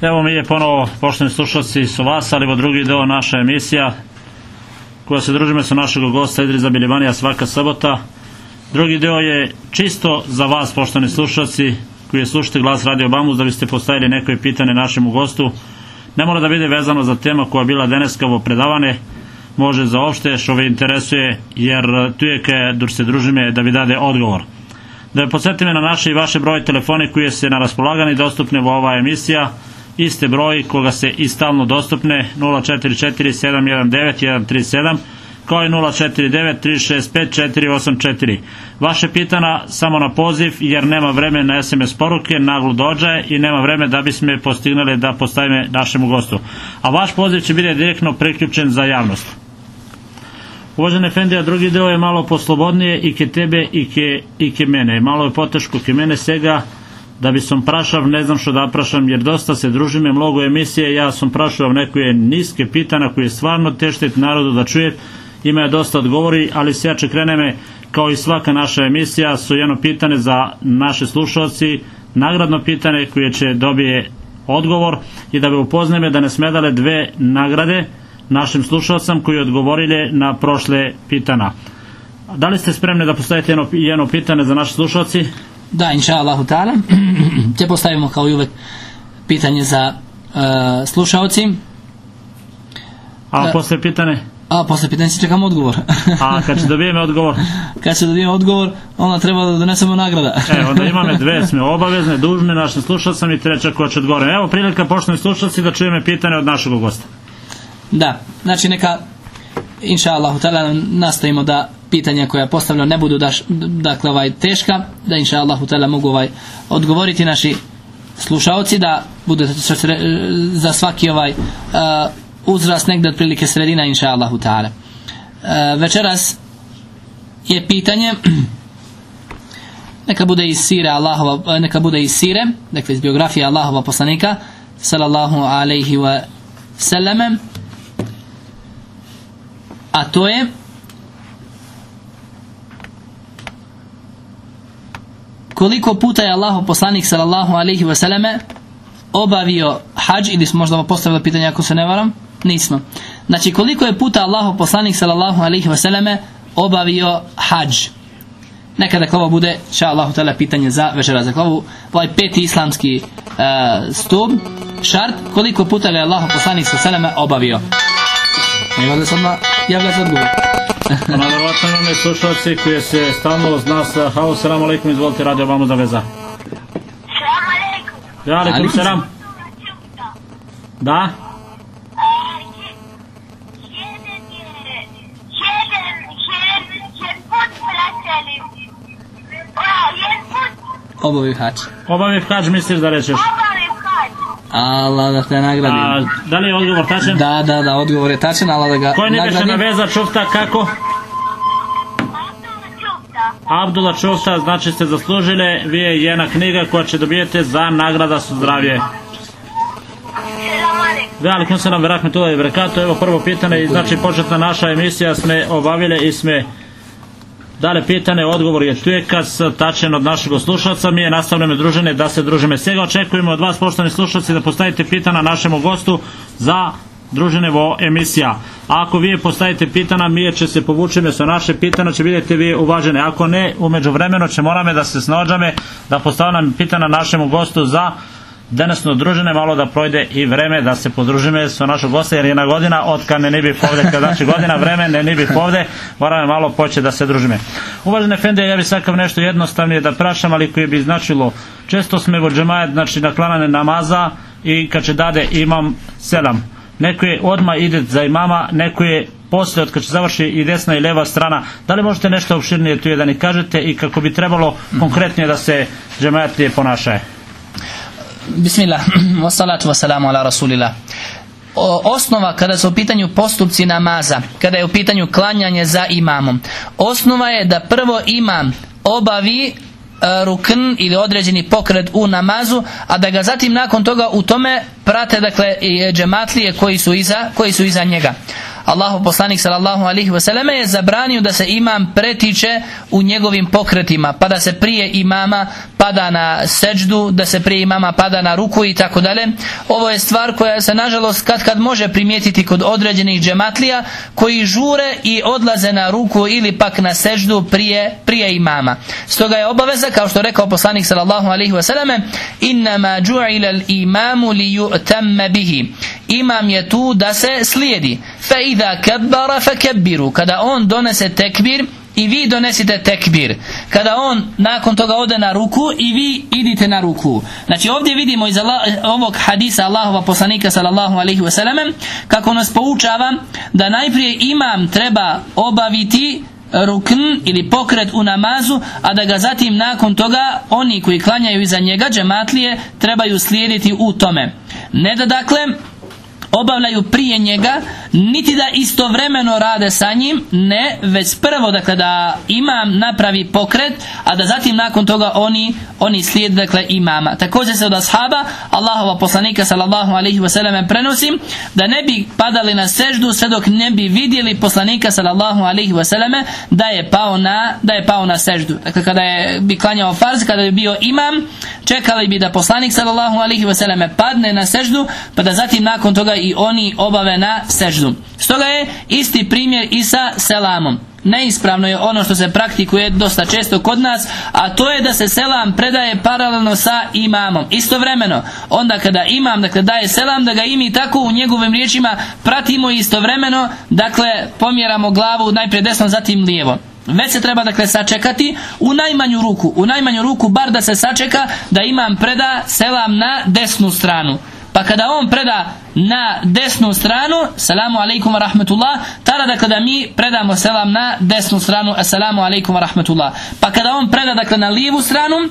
Evo mi je ponovo, poštovni slušalci, su vas, ali ovo drugi deo naša emisija koja se družime sa našeg gosta Idriza Biljevanija svaka sabota. Drugi deo je čisto za vas, poštovni slušalci, koji slušate glas Radio Bamus, da biste postavili neko pitanje našemu gostu. Ne mora da bude vezano za tema koja je bila deneskavo predavane, može za opšte što vi interesuje, jer tu je kad se družime da vi dade odgovor. Da podsjetime na naše i vaše broje telefoni koji se na raspolaganju dostupne u ova emisija, iste broj koga se i stalno dostupne 044 719 137 kao i 049 365 484. Vaše pitana samo na poziv jer nema vreme na SMS poruke, naglo dođe i nema vreme da bismo postignuli da postavime našemu gostu. A vaš poziv će biti direktno priključen za javnost. Uvažene Fendija, drugi deo je malo poslobodnije i ke tebe i ke, i ke mene. Malo je poteško ke mene sega da bi sam prašav, ne znam što da prašam, jer dosta se družime mnogo emisije, ja sam prašao nekoje niske pitana koje je stvarno teštet narodu da čuje, ima je dosta odgovori, ali se ja će kreneme, kao i svaka naša emisija, su jedno pitane za naše slušalci, nagradno pitanje koje će dobije odgovor i da bi upozneme da ne smedale dve nagrade našim slušalcam koji odgovorile na prošle pitana. Da li ste spremni da postavite jedno, jedno pitanje za naše slušalci? Da, inša Allahu ta'ala. Te postavimo kao i uvek pitanje za uh. A E, posle pitane? A posle pitanja se čekamo odgovor. A kad će dobijeme odgovor? Kad se dobijemo odgovor, onda treba da donesemo nagrada. E, onda imame dve sme obavezne, dužne našim slušalcam i treća koja će odgovoriti. Evo prilika poštovni slušalci da čujeme pitanje od našeg gosta. Da, znači neka inša ta'ala nastavimo da pitanja koja postavljamo ne budu daš, dakle ovaj teška, da inša Allahu mogu ovaj odgovoriti naši slušaoci da bude za svaki ovaj uh, uzrast negdje otprilike sredina inša Allahu. Uh, večeras je pitanje neka bude iz sire Allahova, neka bude iz sire, dakle iz biografije Allahova poslanika sallallahu alaihi wa sallam a to je koliko puta je Allahov poslanik sallallahu alaihi wa sallame obavio hađ ili smo možda postavili pitanje ako se ne varam? Nismo. Znači koliko je puta Allahov poslanik sallallahu alaihi wa sallame obavio hađ? Neka dakle ovo bude ša Allahu tala pitanje za večera dakle ovo, ovaj peti islamski uh, stup šart. Koliko puta je Allahov poslanik sallallahu alaihi wa sallame obavio? Nema da sam javlja za odgovor Pa naverovatno imamo i slušalci koji se stalno uz nas hao, selam alaikum, izvolite radio vamo za veza. Salam alaikum. Ja, alaikum selam. Da? Obavio hađ Obavi kač misliš da rečeš? obavim hađ. Allah da te nagradi A, da li je odgovor tačan? Da, da, da, odgovor je tačan, Allah da ga Koji nagradi. na veza čufta kako? Abdullah Čufta. Znači ste zaslužile, vi je jedna knjiga koja će dobijete za nagrada su alaikum. Da, ali se nam i brekatu, evo prvo pitanje, i znači početna naša emisija sme obavile i sme dale pitane, odgovor je tu je tačen od našeg slušalca, mi je nastavljamo družene da se družime. Svega očekujemo od vas, poštovani slušalci, da postavite pitana našemu gostu za družene vo emisija. Ako vi postavite pitana, mi će se povučeme sa naše pitana, će vidjeti vi uvažene. Ako ne, umeđu vremenu će morame da se snođame, da postavljam pitana našemu gostu za Danas družine malo da projde i vreme da se podružime sa našog gosta jer je na godina od kad ne bih ovde kad znači godina vreme ne bih ovde. Moramo malo poće da se družime. Uvažene fende ja bih sakav nešto jednostavnije da prašam ali koje bi značilo često sme vo džemajet znači naklanane namaza i kad će dade imam selam. Neko je odma ide za imama neko je posle od kad će završi i desna i leva strana. Da li možete nešto opširnije tu je da ni kažete i kako bi trebalo konkretnije da se džemajatlije ponašaje Bismillah, wassalatu wassalamu ala rasulillah. O, osnova kada su u pitanju postupci namaza, kada je u pitanju klanjanje za imamom, osnova je da prvo imam obavi e, rukn ili određeni pokret u namazu, a da ga zatim nakon toga u tome prate dakle i džematlije koji su iza, koji su iza njega. Allahu poslanik sallallahu alaihi wasallam je zabranio da se imam pretiče u njegovim pokretima pa da se prije imama pada na seđdu da se prije imama pada na ruku i tako dalje. Ovo je stvar koja se nažalost kad kad može primijetiti kod određenih džematlija koji žure i odlaze na ruku ili pak na seđdu prije, prije imama. Stoga je obaveza kao što rekao poslanik sallallahu alaihi wasallam innama ju'ila al-imamu li bihi. Imam je tu da se slijedi fa idha kabbara fakabbiru kada on donese tekbir i vi donesite tekbir. Kada on nakon toga ode na ruku i vi idite na ruku. Znači ovdje vidimo iz ovog hadisa Allahova poslanika sallallahu alaihi wasallam kako nas poučava da najprije imam treba obaviti rukn ili pokret u namazu, a da ga zatim nakon toga oni koji klanjaju iza njega džematlije trebaju slijediti u tome. Ne da dakle obavljaju prije njega, niti da istovremeno rade sa njim, ne, već prvo dakle da imam napravi pokret, a da zatim nakon toga oni oni slijede dakle imama. Također se od ashaba Allahova poslanika sallallahu alaihi wasallam prenosim da ne bi padali na seždu sve dok ne bi vidjeli poslanika sallallahu alaihi wasallam da je pao na da je pao na seždu. Dakle kada je bi klanjao farz, kada bi bio imam, čekali bi da poslanik sallallahu alaihi wasallam padne na seždu, pa da zatim nakon toga i oni obave na seždu. Stoga je isti primjer i sa selamom. Neispravno je ono što se praktikuje dosta često kod nas, a to je da se selam predaje paralelno sa imamom. Istovremeno, onda kada imam, dakle daje selam, da ga i mi tako u njegovim riječima pratimo istovremeno, dakle pomjeramo glavu najprije desno, zatim lijevo. Već se treba dakle sačekati u najmanju ruku, u najmanju ruku bar da se sačeka da imam preda selam na desnu stranu. Pa kada on preda na desnu stranu, salamu alaikum wa rahmetullah, tada da kada mi predamo selam na desnu stranu, assalamu alaikum wa rahmetullah. Pa kada on preda dakle na lijevu stranu,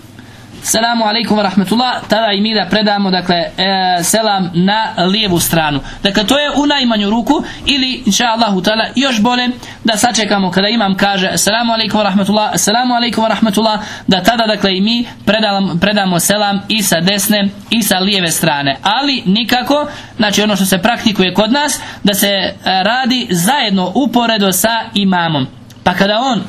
Selamu alaikum rahmetullah, tada i mi da predamo dakle, e, selam na lijevu stranu. Dakle, to je u najmanju ruku ili, inša Allahu ta'ala, još bolje da sačekamo kada imam kaže Selamu alaikum rahmetullah, Selamu alaikum rahmetullah, da tada dakle i mi predamo, predamo selam i sa desne i sa lijeve strane. Ali nikako, znači ono što se praktikuje kod nas, da se e, radi zajedno uporedo sa imamom. Pa kada on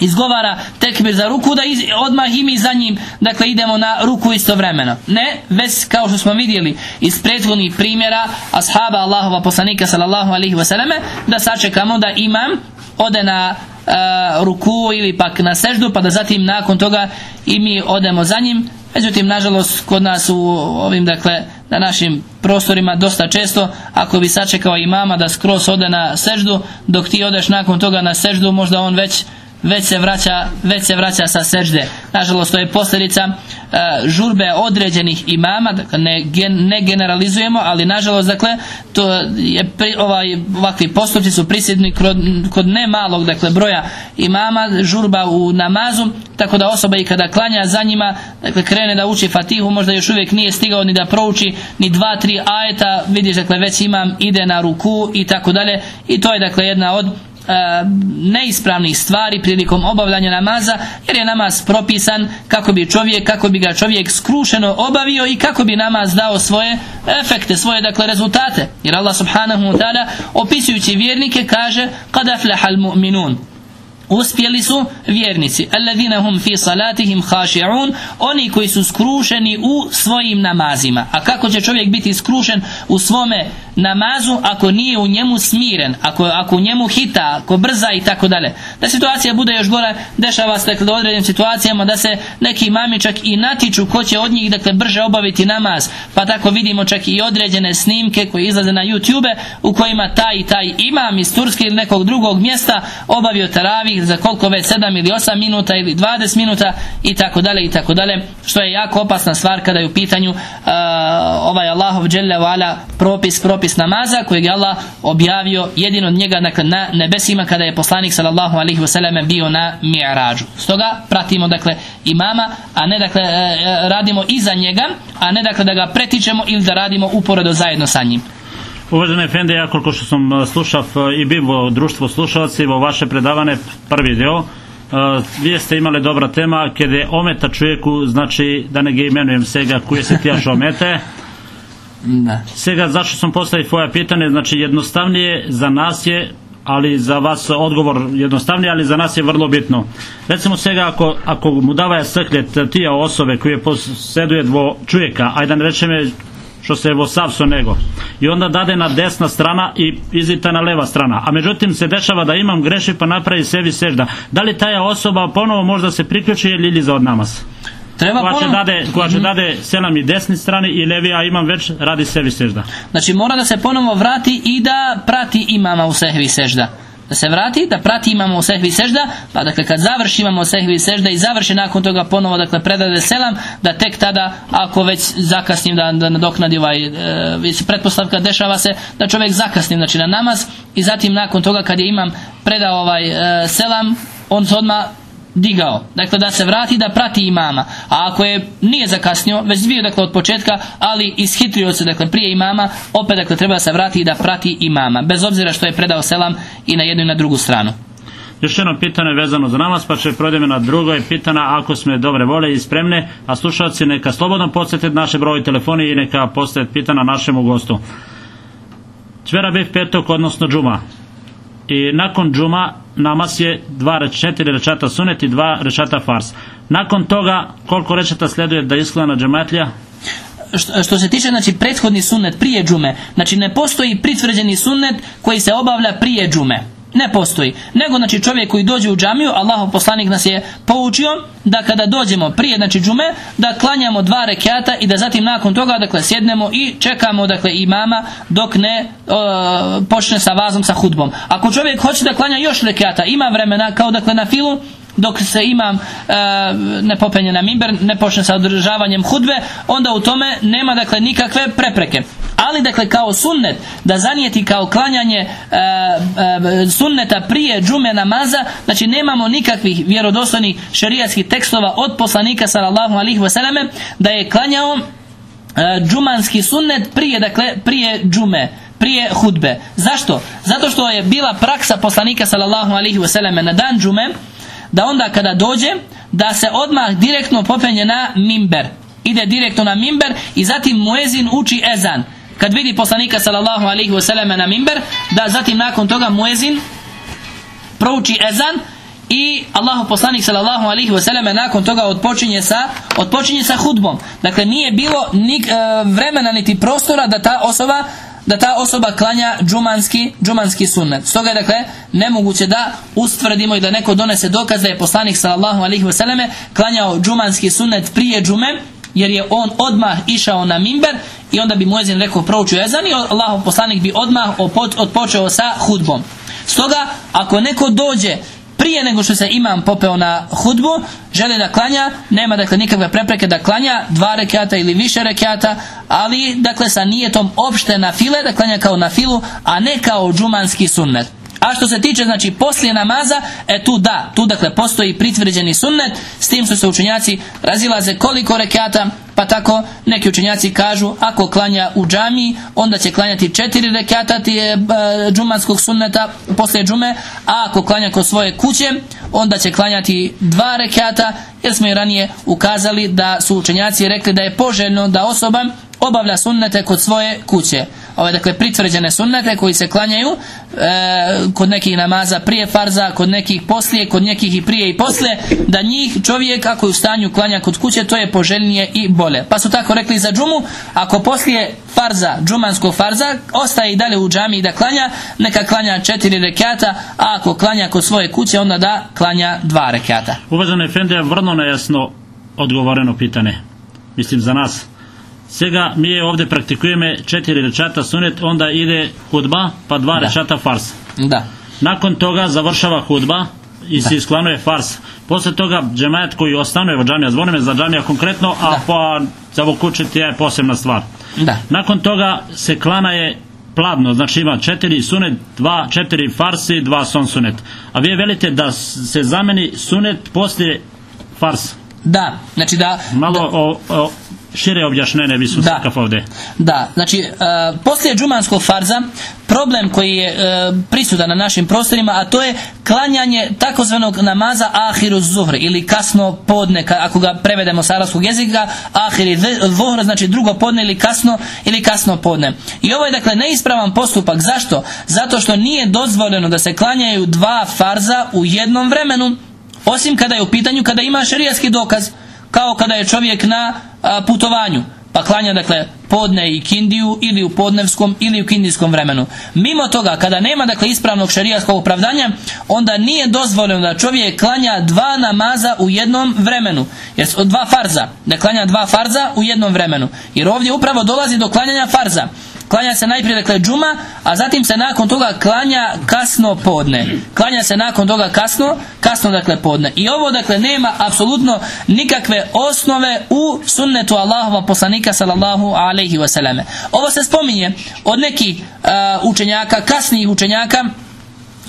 izgovara tekbir za ruku da iz, odmah i mi za njim. Dakle idemo na ruku istovremeno. Ne, već kao što smo vidjeli iz prethodnih primjera ashaba Allahova poslanika sallallahu alaihi wasallam da sačekamo da imam ode na uh, ruku ili pak na seždu pa da zatim nakon toga i mi odemo za njim. Međutim nažalost kod nas u ovim dakle na našim prostorima dosta često ako bi sačekao imama da skroz ode na seždu dok ti odeš nakon toga na seždu možda on već već se vraća, već se vraća sa sežde. Nažalost, to je posljedica uh, žurbe određenih imama, dakle ne, gen, ne generalizujemo, ali nažalost, dakle, to je pri, ovaj, ovakvi postupci su prisjedni kod, kod ne malog, dakle, broja imama, žurba u namazu, tako da osoba i kada klanja za njima, dakle, krene da uči fatihu, možda još uvijek nije stigao ni da prouči ni dva, tri ajeta, vidiš, dakle, već imam, ide na ruku i tako dalje, i to je, dakle, jedna od E, neispravnih stvari prilikom obavljanja namaza jer je namaz propisan kako bi čovjek kako bi ga čovjek skrušeno obavio i kako bi namaz dao svoje efekte svoje dakle rezultate. Jer Allah subhanahu wa ta'ala opisujući vjernike kaže kad aflahal mu'minun uspjeli su vjernici. Alladhina hum fi salatihim khashi'un oni koji su skrušeni u svojim namazima. A kako će čovjek biti skrušen u svome namazu ako nije u njemu smiren ako, ako u njemu hita ako brza i tako dalje? Da situacija bude još gora dešava se dakle, u određenim situacijama da se neki mami čak i natiču ko će od njih dakle brže obaviti namaz. Pa tako vidimo čak i određene snimke koje izlaze na YouTube u kojima taj i taj imam iz Turske ili nekog drugog mjesta obavio taravih za koliko već 7 ili 8 minuta ili 20 minuta i tako dalje i tako dalje što je jako opasna stvar kada je u pitanju uh, ovaj Allahov dželle propis propis namaza kojeg je Allah objavio jedino od njega dakle, na nebesima kada je poslanik sallallahu alaihi wasallam bio na mi'rađu. Stoga pratimo dakle imama a ne dakle e, radimo iza njega a ne dakle da ga pretičemo ili da radimo uporedo zajedno sa njim Uvažene Efendi, ja koliko što sam slušao i bivo društvo slušalci, vo vaše predavane prvi dio, uh, vi ste imali dobra tema, kada ometa čovjeku, znači da ne ga imenujem svega koje se tijaš omete, Da. Svega zašto sam postavio tvoje pitanje, znači jednostavnije za nas je ali za vas odgovor jednostavniji, ali za nas je vrlo bitno. Recimo svega ako, ako mu davaja srhljet tija osobe koje posjeduje dvo čujeka, ajde da ne rečeme što se evo savso nego. I onda dade na desna strana i izita na leva strana. A međutim se dešava da imam greši pa napravi sebi sežda. Da li taja osoba ponovo možda se priključi ili za od namaz? Treba Koja će dade, koja će dade selam i desni strani i levi, a imam već radi sebi sežda. Znači mora da se ponovo vrati i da prati imama u sehvi sežda. Da se vrati, da prati imamo sehvi sežda, pa dakle kad završi imamo sehvi sežda i završi nakon toga ponovo dakle predade selam, da tek tada ako već zakasnim da, da nadoknadi ovaj, e, pretpostavka dešava se da čovjek zakasni znači na namaz i zatim nakon toga kad je imam predao ovaj e, selam, on se odmah digao. Dakle, da se vrati da prati imama. A ako je nije zakasnio, već bio dakle od početka, ali ishitrio se dakle prije imama, opet dakle treba da se vrati i da prati imama. Bez obzira što je predao selam i na jednu i na drugu stranu. Još jedno pitanje vezano za namaz, pa će projdemo na drugo je pitana ako smo dobre vole i spremne, a slušalci neka slobodno podsjetiti naše broj telefoni i neka postaviti pitana našemu gostu. Čvera bih petok, odnosno džuma. I nakon džuma namaz je dva, četiri rečata sunet i dva rečata fars. Nakon toga, koliko rečata sleduje da isklanja na džematlija? Što, što se tiče znači prethodni sunnet prije džume, znači ne postoji pritvrđeni sunnet koji se obavlja prije džume. Ne postoji. Nego znači čovjek koji dođe u džamiju, Allahov poslanik nas je poučio da kada dođemo prije znači džume, da klanjamo dva rekiata i da zatim nakon toga dakle sjednemo i čekamo dakle imama dok ne e, počne sa vazom sa hudbom. Ako čovjek hoće da klanja još rekiata, ima vremena kao dakle na filu dok se imam e, ne popenje na mimber, ne počne sa održavanjem hudbe, onda u tome nema dakle nikakve prepreke. Ali dakle kao sunnet da zanijeti kao klanjanje e, e, sunneta prije džume namaza, znači nemamo nikakvih vjerodostojnih šerijatskih tekstova od poslanika sallallahu alaihi wasallam da je klanjao e, džumanski sunnet prije dakle prije džume prije hudbe. Zašto? Zato što je bila praksa poslanika sallallahu alaihi wasallam na dan džume da onda kada dođe da se odmah direktno popenje na mimber. Ide direktno na mimber i zatim muezin uči ezan. Kad vidi poslanika sallallahu alaihi wasallam na mimber da zatim nakon toga muezin prouči ezan i Allahu poslanik sallallahu alaihi wasallam nakon toga odpočinje sa odpočinje sa hudbom. Dakle nije bilo ni, e, vremena niti prostora da ta osoba da ta osoba klanja džumanski, džumanski sunnet. Stoga je dakle nemoguće da ustvrdimo i da neko donese dokaz da je poslanik sallallahu alaihi wasallam klanjao džumanski sunnet prije džume jer je on odmah išao na mimber i onda bi muezin rekao proučio ezan i Allahov poslanik bi odmah odpočeo sa hudbom. Stoga ako neko dođe prije nego što se imam popeo na hudbu, želi da klanja, nema dakle nikakve prepreke da klanja dva rekiata ili više rekiata, ali dakle sa nijetom opšte na file, da klanja kao na filu, a ne kao džumanski sunnet. A što se tiče znači poslije namaza, e tu da, tu dakle postoji pritvrđeni sunnet, s tim što se učenjaci razilaze koliko rekiata, pa tako neki učenjaci kažu ako klanja u džamiji, onda će klanjati četiri rekiata tije e, džumanskog sunneta poslije džume, a ako klanja kod svoje kuće, onda će klanjati dva rekiata, jer smo i ranije ukazali da su učenjaci rekli da je poželjno da osoba obavlja sunnete kod svoje kuće. Ove dakle pritvrđene sunnete koji se klanjaju e, kod nekih namaza prije farza, kod nekih poslije, kod nekih i prije i poslije, da njih čovjek ako je u stanju klanja kod kuće, to je poželjnije i bolje. Pa su tako rekli za džumu, ako poslije farza, džumanskog farza, ostaje i dalje u džami da klanja, neka klanja četiri rekata, a ako klanja kod svoje kuće, onda da klanja dva rekata. Uvaženi Efendi je vrlo nejasno odgovoreno pitanje. Mislim za nas. Svega mi je ovdje praktikujemo četiri rečata sunet, onda ide hudba, pa dva Da. rečata fars. Da. Nakon toga završava hudba i se isklanuje fars. Poslije toga džemajet koji ostane u džamija, zvonim za džamija konkretno, a Da. pa za vukučiti je posebna stvar. Da. Nakon toga se klana je plavno, znači ima četiri sunet, dva, četiri farsi, dva son sunet. A vi velite da se zameni sunet poslije fars. Da. Znači da... Malo o, o, šire objašnjenje bismo Da. da. ovdje. Da, znači e, poslije džumanskog farza problem koji je e, prisutan na našim prostorima, a to je klanjanje takozvanog namaza ahiru zuhr ili kasno podne, ka- ako ga prevedemo s arapskog jezika, ahiri zuhr znači drugo podne ili kasno ili kasno podne. I ovo je dakle neispravan postupak. Zašto? Zato što nije dozvoljeno da se klanjaju dva farza u jednom vremenu, osim kada je u pitanju kada ima šerijatski dokaz kao kada je čovjek na a, putovanju pa klanja dakle podne i kindiju ili u podnevskom ili u kindijskom vremenu. Mimo toga kada nema dakle ispravnog šerijatskog opravdanja onda nije dozvoljeno da čovjek klanja dva namaza u jednom vremenu. Jer dva farza, da klanja dva farza u jednom vremenu. Jer ovdje upravo dolazi do klanjanja farza. Klanja se najprije dakle džuma, a zatim se nakon toga klanja kasno podne. Klanja se nakon toga kasno, kasno dakle podne. I ovo dakle nema apsolutno nikakve osnove u sunnetu Allahova poslanika sallallahu alaihi wasallam. Ovo se spominje od nekih a, učenjaka, kasnijih učenjaka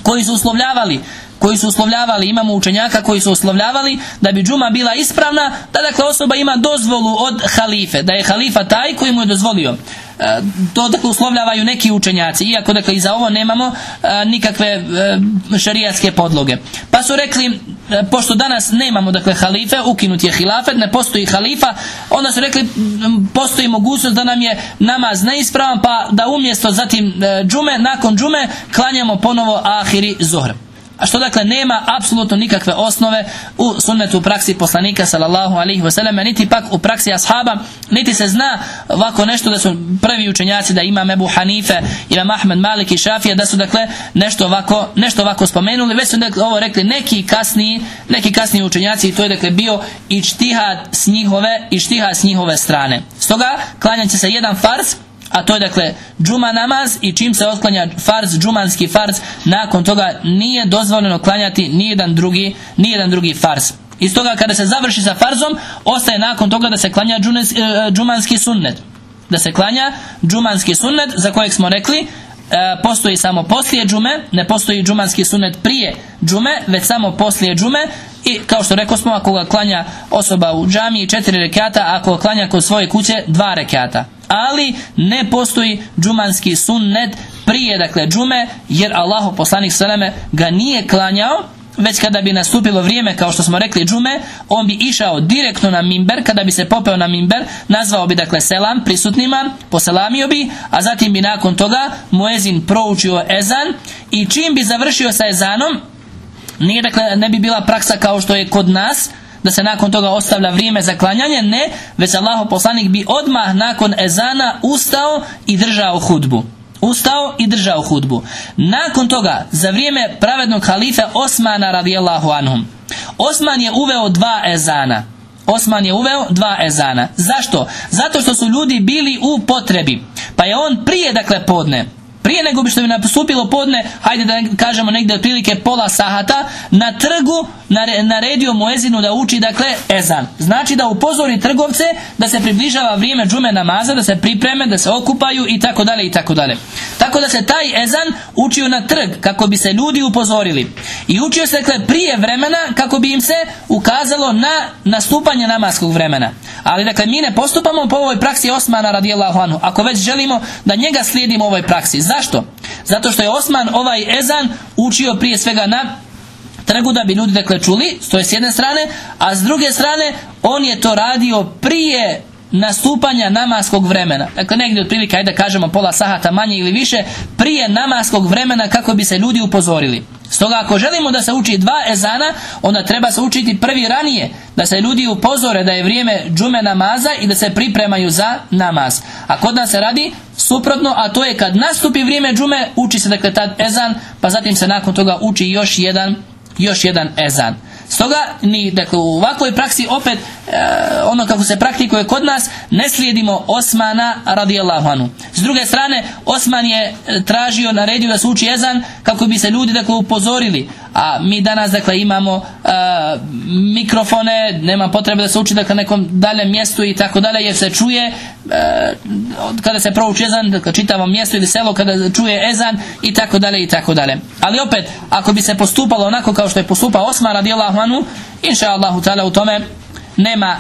koji su uslovljavali koji su uslovljavali, imamo učenjaka koji su uslovljavali da bi džuma bila ispravna, da dakle osoba ima dozvolu od halife, da je halifa taj koji mu je dozvolio. E, to dakle uslovljavaju neki učenjaci, iako dakle i za ovo nemamo e, nikakve e, šarijatske podloge. Pa su rekli, e, pošto danas nemamo dakle halife, ukinut je hilafet, ne postoji halifa, onda su rekli postoji mogućnost da nam je namaz neispravan, pa da umjesto zatim džume, nakon džume, klanjamo ponovo ahiri zuhr. A što dakle nema apsolutno nikakve osnove u sunnetu u praksi poslanika sallallahu alaihi wasallam, niti pak u praksi ashaba, niti se zna ovako nešto da su prvi učenjaci da imam Ebu Hanife, imam Ahmed Malik i Šafija, da su dakle nešto ovako, nešto ovako spomenuli, već su dakle ovo rekli neki kasniji, neki kasniji učenjaci i to je dakle bio i s njihove, i s njihove strane. Stoga klanjat će se jedan farz, a to je dakle džuma namaz i čim se otklanja farz, džumanski farz, nakon toga nije dozvoljeno klanjati nijedan drugi, nijedan drugi farz. I stoga kada se završi sa farzom, ostaje nakon toga da se klanja džunes- e, džumanski sunnet. Da se klanja džumanski sunnet za kojeg smo rekli e, postoji samo poslije džume, ne postoji džumanski sunnet prije džume, već samo poslije džume i kao što rekao smo, ako ga klanja osoba u džamiji četiri rekata, ako ga klanja kod svoje kuće dva rekata. Ali ne postoji džumanski sunnet prije dakle džume, jer Allahu poslanik salame ga nije klanjao već kada bi nastupilo vrijeme kao što smo rekli džume, on bi išao direktno na mimber, kada bi se popeo na mimber, nazvao bi dakle selam prisutnima, poselamio bi, a zatim bi nakon toga muezin proučio ezan i čim bi završio sa ezanom, nije dakle, ne bi bila praksa kao što je kod nas, da se nakon toga ostavlja vrijeme za klanjanje, ne, već Allahov poslanik bi odmah nakon ezana ustao i držao hudbu. Ustao i držao hudbu. Nakon toga, za vrijeme pravednog halife Osmana radijallahu anhum, Osman je uveo dva ezana. Osman je uveo dva ezana. Zašto? Zato što su ljudi bili u potrebi. Pa je on prije, dakle, podne, prije nego bi što bi nastupilo podne, hajde da kažemo negdje otprilike pola sahata, na trgu naredio Muezinu da uči dakle ezan. Znači da upozori trgovce da se približava vrijeme džume namaza, da se pripreme, da se okupaju i tako dalje i tako dalje. Tako da se taj ezan učio na trg kako bi se ljudi upozorili. I učio se dakle prije vremena kako bi im se ukazalo na nastupanje namaskog vremena. Ali dakle mi ne postupamo po ovoj praksi Osmana radijallahu anhu. Ako već želimo da njega slijedimo ovoj praksi. Zašto? Zato što je Osman ovaj ezan učio prije svega na trgu da bi ljudi dakle čuli, to je s jedne strane, a s druge strane on je to radio prije nastupanja namaskog vremena. Dakle, negdje otprilike, ajde da kažemo pola sahata manje ili više, prije namaskog vremena kako bi se ljudi upozorili. Stoga ako želimo da se uči dva ezana, onda treba se učiti prvi ranije, da se ljudi upozore da je vrijeme džume namaza i da se pripremaju za namaz. A kod nas se radi suprotno, a to je kad nastupi vrijeme džume, uči se dakle tad ezan, pa zatim se nakon toga uči još jedan, još jedan ezan. Stoga, ni, dakle, u ovakvoj praksi opet, e, ono kako se praktikuje kod nas, ne slijedimo Osmana radijallahu anhu. S druge strane, Osman je e, tražio, naredio da se uči ezan kako bi se ljudi, dakle, upozorili. A mi danas, dakle, imamo e, mikrofone, nema potrebe da se uči, dakle, nekom daljem mjestu i tako dalje, jer se čuje kada se prouči ezan, dakle, čitavo mjesto ili selo kada čuje ezan i tako dalje i tako dalje. Ali opet, ako bi se postupalo onako kao što je postupao Osman radijallahu anhu, inša Allahu ta'ala u tome nema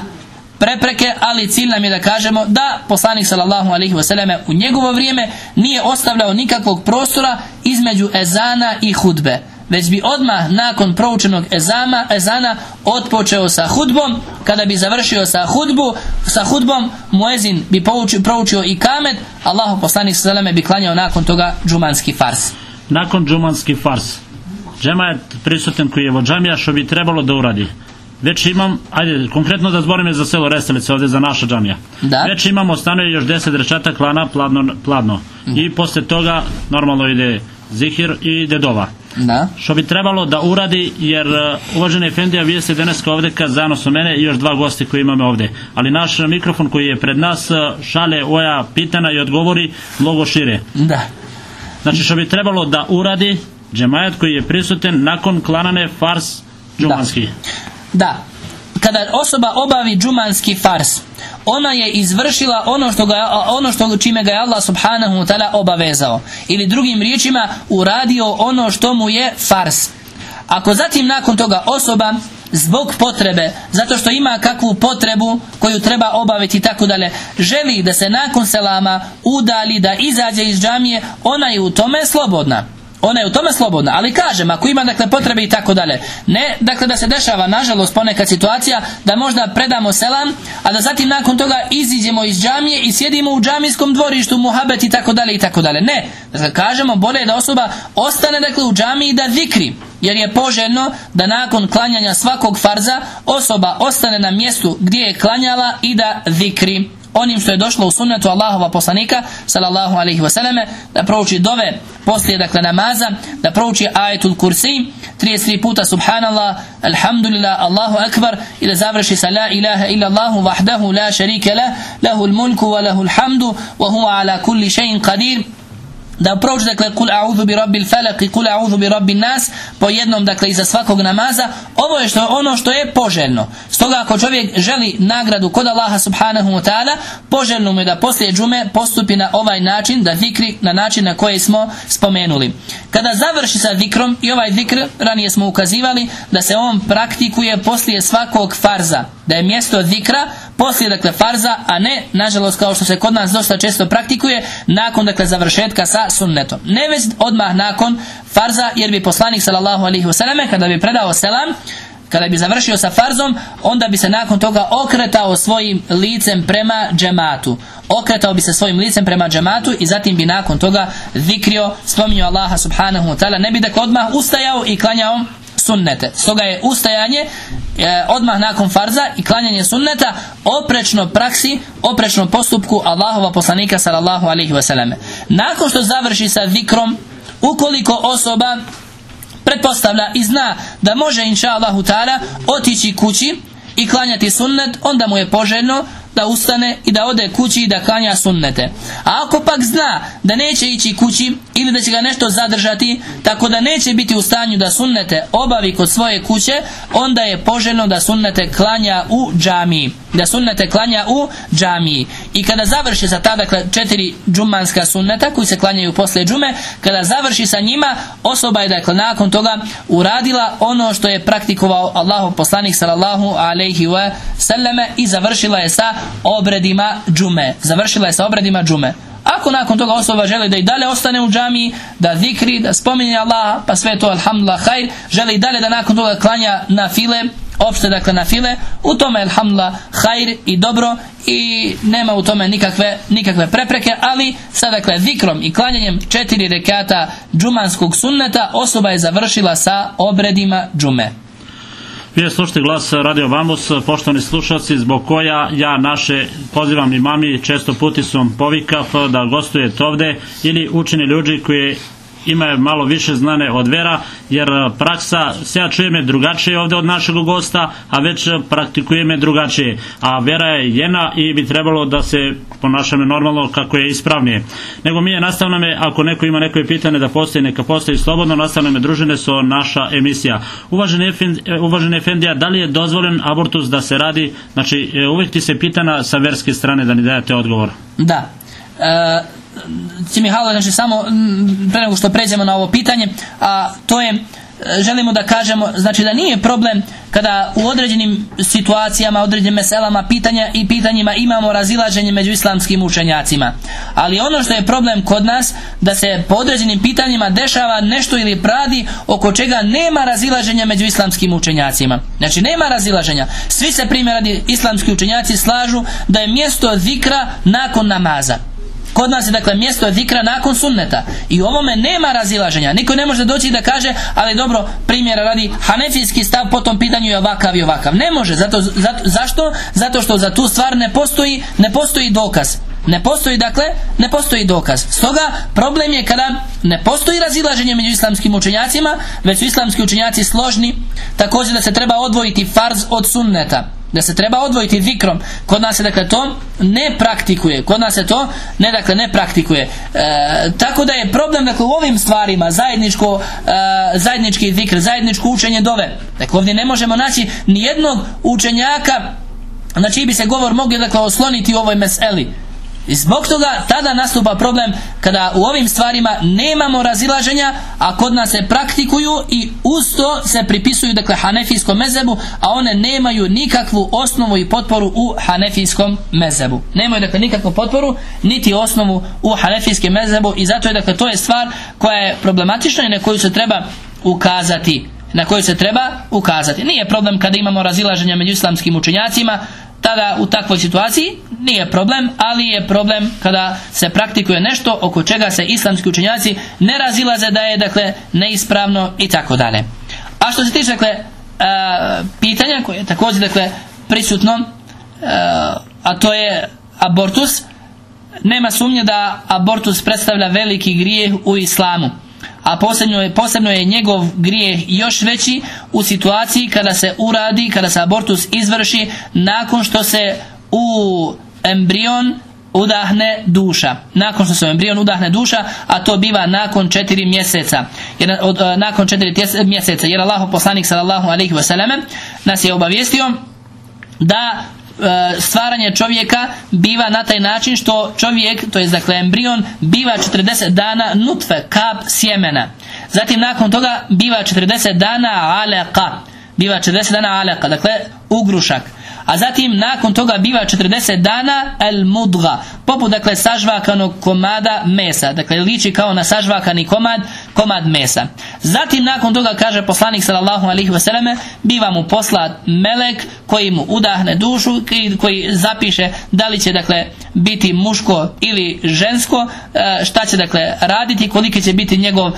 prepreke, ali cilj nam je da kažemo da poslanik sallallahu alaihi wasallam u njegovo vrijeme nije ostavljao nikakvog prostora između ezana i hudbe već bi odmah nakon proučenog ezama, ezana otpočeo sa hudbom kada bi završio sa hudbu sa hudbom muezin bi proučio i kamet Allahu poslanik sallallahu bi klanjao nakon toga džumanski fars Nakon džumanski fars, džemajet prisutan koji je vođamija što bi trebalo da uradi. Već imam, ajde, konkretno da zborim je za selo Restelice ovdje za naša džamija. Da. Već imamo, stanuje još deset rečata klana pladno, pladno. I poslije toga normalno ide zihir i ide dova. da Što bi trebalo da uradi, jer uh, uvaženi Efendija, vi ste danas ovdje kad zajedno su mene i još dva gosti koji imamo ovdje. Ali naš mikrofon koji je pred nas uh, šale oja pitana i odgovori mnogo šire. da Znači što bi trebalo da uradi džemajet koji je prisutan nakon klanane fars džumanski. Da. Kada osoba obavi džumanski fars, ona je izvršila ono što, ga, ono što čime ga je Allah subhanahu wa ta'ala obavezao. Ili drugim riječima uradio ono što mu je fars. Ako zatim nakon toga osoba zbog potrebe, zato što ima kakvu potrebu koju treba obaviti i tako dalje, želi da se nakon selama udali, da izađe iz džamije, ona je u tome slobodna. Ona je u tome slobodna, ali kažem, ako ima dakle potrebe i tako dalje, ne dakle da se dešava nažalost ponekad situacija da možda predamo selam, a da zatim nakon toga iziđemo iz džamije i sjedimo u džamijskom dvorištu, muhabet i tako dalje i tako dalje. Ne, dakle kažemo bolje je da osoba ostane dakle u džamiji da zikri, jer je poželjno da nakon klanjanja svakog farza osoba ostane na mjestu gdje je klanjala i da zikri onim što je došlo u sunnetu Allahova poslanika sallallahu alaihi wasallame da prouči dove poslije dakle namaza da prouči ajetul kursi 33 puta subhanallah alhamdulillah Allahu akbar i da završi sa la ilaha illa Allahu vahdahu la sharika lah lahu mulku wa lahu hamdu wa huwa ala kulli shay'in qadir da prouči dakle kul a'udhu bi rabbil falaq i kul a'udhu bi rabbin nas po jednom dakle iza svakog namaza. Ovo je što ono što je poželjno. Stoga ako čovjek želi nagradu kod Allaha subhanahu wa ta'ala poželjno mu je da poslije džume postupi na ovaj način da zikri na način na koji smo spomenuli. Kada završi sa zikrom i ovaj zikr ranije smo ukazivali da se on praktikuje poslije svakog farza da je mjesto zikra poslije dakle farza a ne nažalost kao što se kod nas dosta često praktikuje nakon dakle završetka sa sunnetom ne već odmah nakon farza jer bi poslanik sallallahu alaihi wasallam kada bi predao selam kada bi završio sa farzom, onda bi se nakon toga okretao svojim licem prema džematu. Okretao bi se svojim licem prema džematu i zatim bi nakon toga zikrio, spominjao Allaha subhanahu wa ta'ala. Ne bi dakle odmah ustajao i klanjao sunnete. Stoga je ustajanje e, odmah nakon farza i klanjanje sunneta oprečno praksi, oprečno postupku Allahova poslanika sallallahu alaihi wasallam. Nakon što završi sa zikrom, ukoliko osoba pretpostavlja i zna da može inša Allahu otići kući i klanjati sunnet, onda mu je poželjno da ustane i da ode kući i da klanja sunnete. A ako pak zna da neće ići kući ili da će ga nešto zadržati, tako da neće biti u stanju da sunnete obavi kod svoje kuće, onda je poželjno da sunnete klanja u džamiji. Da sunnete klanja u džamiji. I kada završi sa ta dakle, četiri džumanska sunneta koji se klanjaju poslije džume, kada završi sa njima, osoba je dakle nakon toga uradila ono što je praktikovao Allahov poslanik sallallahu alaihi wa sallame i završila je sa obredima džume. Završila je sa obredima džume. Ako nakon toga osoba želi da i dalje ostane u džamiji, da zikri, da spominje Allaha, pa sve to alhamdulillah hajr, želi i dalje da nakon toga klanja na file, opšte dakle na file, u tome alhamdulillah hajr i dobro i nema u tome nikakve, nikakve prepreke, ali sa dakle zikrom i klanjanjem četiri rekata džumanskog sunneta osoba je završila sa obredima džume. Vi slušate glas Radio Bambus, poštovani slušalci, zbog koja ja naše pozivam i mami često puti sam povikav da gostujete ovdje ili učini ljudi koji imaju malo više znane od vera, jer praksa se ja čujeme drugačije ovdje od našeg gosta, a već praktikujeme drugačije. A vera je jedna i bi trebalo da se ponašamo normalno kako je ispravnije. Nego mi je nastavno me, ako neko ima neko pitanje da postoji, neka postoji slobodno, nastavno družine su naša emisija. Uvaženi, Efendi, uvaženi Efendija, da li je dozvoljen abortus da se radi, znači uvijek ti se pitana sa verske strane da ni dajete odgovor. Da. E, Cimihalo, znači samo pre nego što pređemo na ovo pitanje, a to je e, želimo da kažemo znači da nije problem kada u određenim situacijama, određenim meselama, pitanja i pitanjima imamo razilaženje među islamskim učenjacima. Ali ono što je problem kod nas, da se po određenim pitanjima dešava nešto ili pradi oko čega nema razilaženja među islamskim učenjacima. Znači nema razilaženja. Svi se primjer radi islamski učenjaci slažu da je mjesto zikra nakon namaza. Kod nas je dakle mjesto zikra nakon sunneta i ovome nema razilaženja. Niko ne može doći da kaže, ali dobro, primjera radi hanefijski stav po tom pitanju je ovakav i ovakav. Ne može, zato, zato, zašto? Zato što za tu stvar ne postoji, ne postoji dokaz. Ne postoji dakle, ne postoji dokaz. Stoga problem je kada ne postoji razilaženje među islamskim učenjacima, već su islamski učenjaci složni, također da se treba odvojiti farz od sunneta da se treba odvojiti zikrom. Kod nas se dakle to ne praktikuje kod nas se to ne dakle ne praktikuje. E, tako da je problem dakle u ovim stvarima zajedničko e, zajednički zikr zajedničko učenje dove. Dakle ovdje ne možemo naći ni jednog učenjaka na čiji bi se govor mogli dakle osloniti u ovoj meseli i zbog toga tada nastupa problem kada u ovim stvarima nemamo razilaženja, a kod nas se praktikuju i uz to se pripisuju dakle hanefijskom mezebu, a one nemaju nikakvu osnovu i potporu u hanefijskom mezebu. Nemaju dakle nikakvu potporu niti osnovu u hanefijskom mezebu i zato je dakle to je stvar koja je problematična i na koju se treba ukazati na koju se treba ukazati. Nije problem kada imamo razilaženja među islamskim učenjacima, tada u takvoj situaciji nije problem, ali je problem kada se praktikuje nešto oko čega se islamski učenjaci ne razilaze da je dakle neispravno i tako dalje. A što se tiče dakle e, pitanja koje je također dakle prisutno, e, a to je abortus, nema sumnje da abortus predstavlja veliki grijeh u islamu a posebno je, posebno je njegov grijeh još veći u situaciji kada se uradi, kada se abortus izvrši nakon što se u embrion udahne duša. Nakon što se embrion udahne duša, a to biva nakon četiri mjeseca. Jer, od, e, nakon četiri mjeseca. Jer Allah poslanik sallallahu alaihi wasallam nas je obavijestio da E, stvaranje čovjeka biva na taj način što čovjek, to je dakle embrion, biva 40 dana nutfe, kap sjemena. Zatim nakon toga biva 40 dana aleka, biva 40 dana aleka, dakle ugrušak a zatim nakon toga biva 40 dana el mudga, poput dakle sažvakanog komada mesa, dakle liči kao na sažvakani komad, komad mesa. Zatim nakon toga kaže poslanik sallallahu alaihi wasallam biva mu poslat melek koji mu udahne dušu i koji zapiše da li će dakle biti muško ili žensko, e, šta će dakle raditi, koliki će biti njegov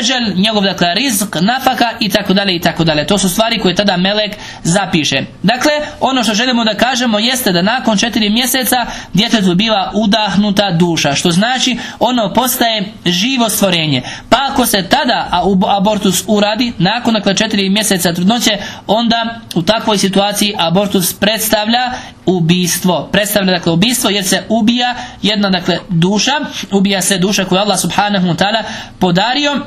ežel, njegov dakle rizk, nafaka i tako dalje i tako dalje. To su stvari koje tada melek zapiše. Dakle, ono što želimo da kažemo jeste da nakon četiri mjeseca djetetu biva udahnuta duša, što znači ono postaje živo stvorenje. Pa ako se tada abortus uradi, nakon dakle četiri mjeseca trudnoće, onda u takvoj situaciji abortus predstavlja ubistvo. Predstavlja dakle ubistvo jer se ubija jedna dakle duša, ubija se duša koju Allah subhanahu wa ta'ala podario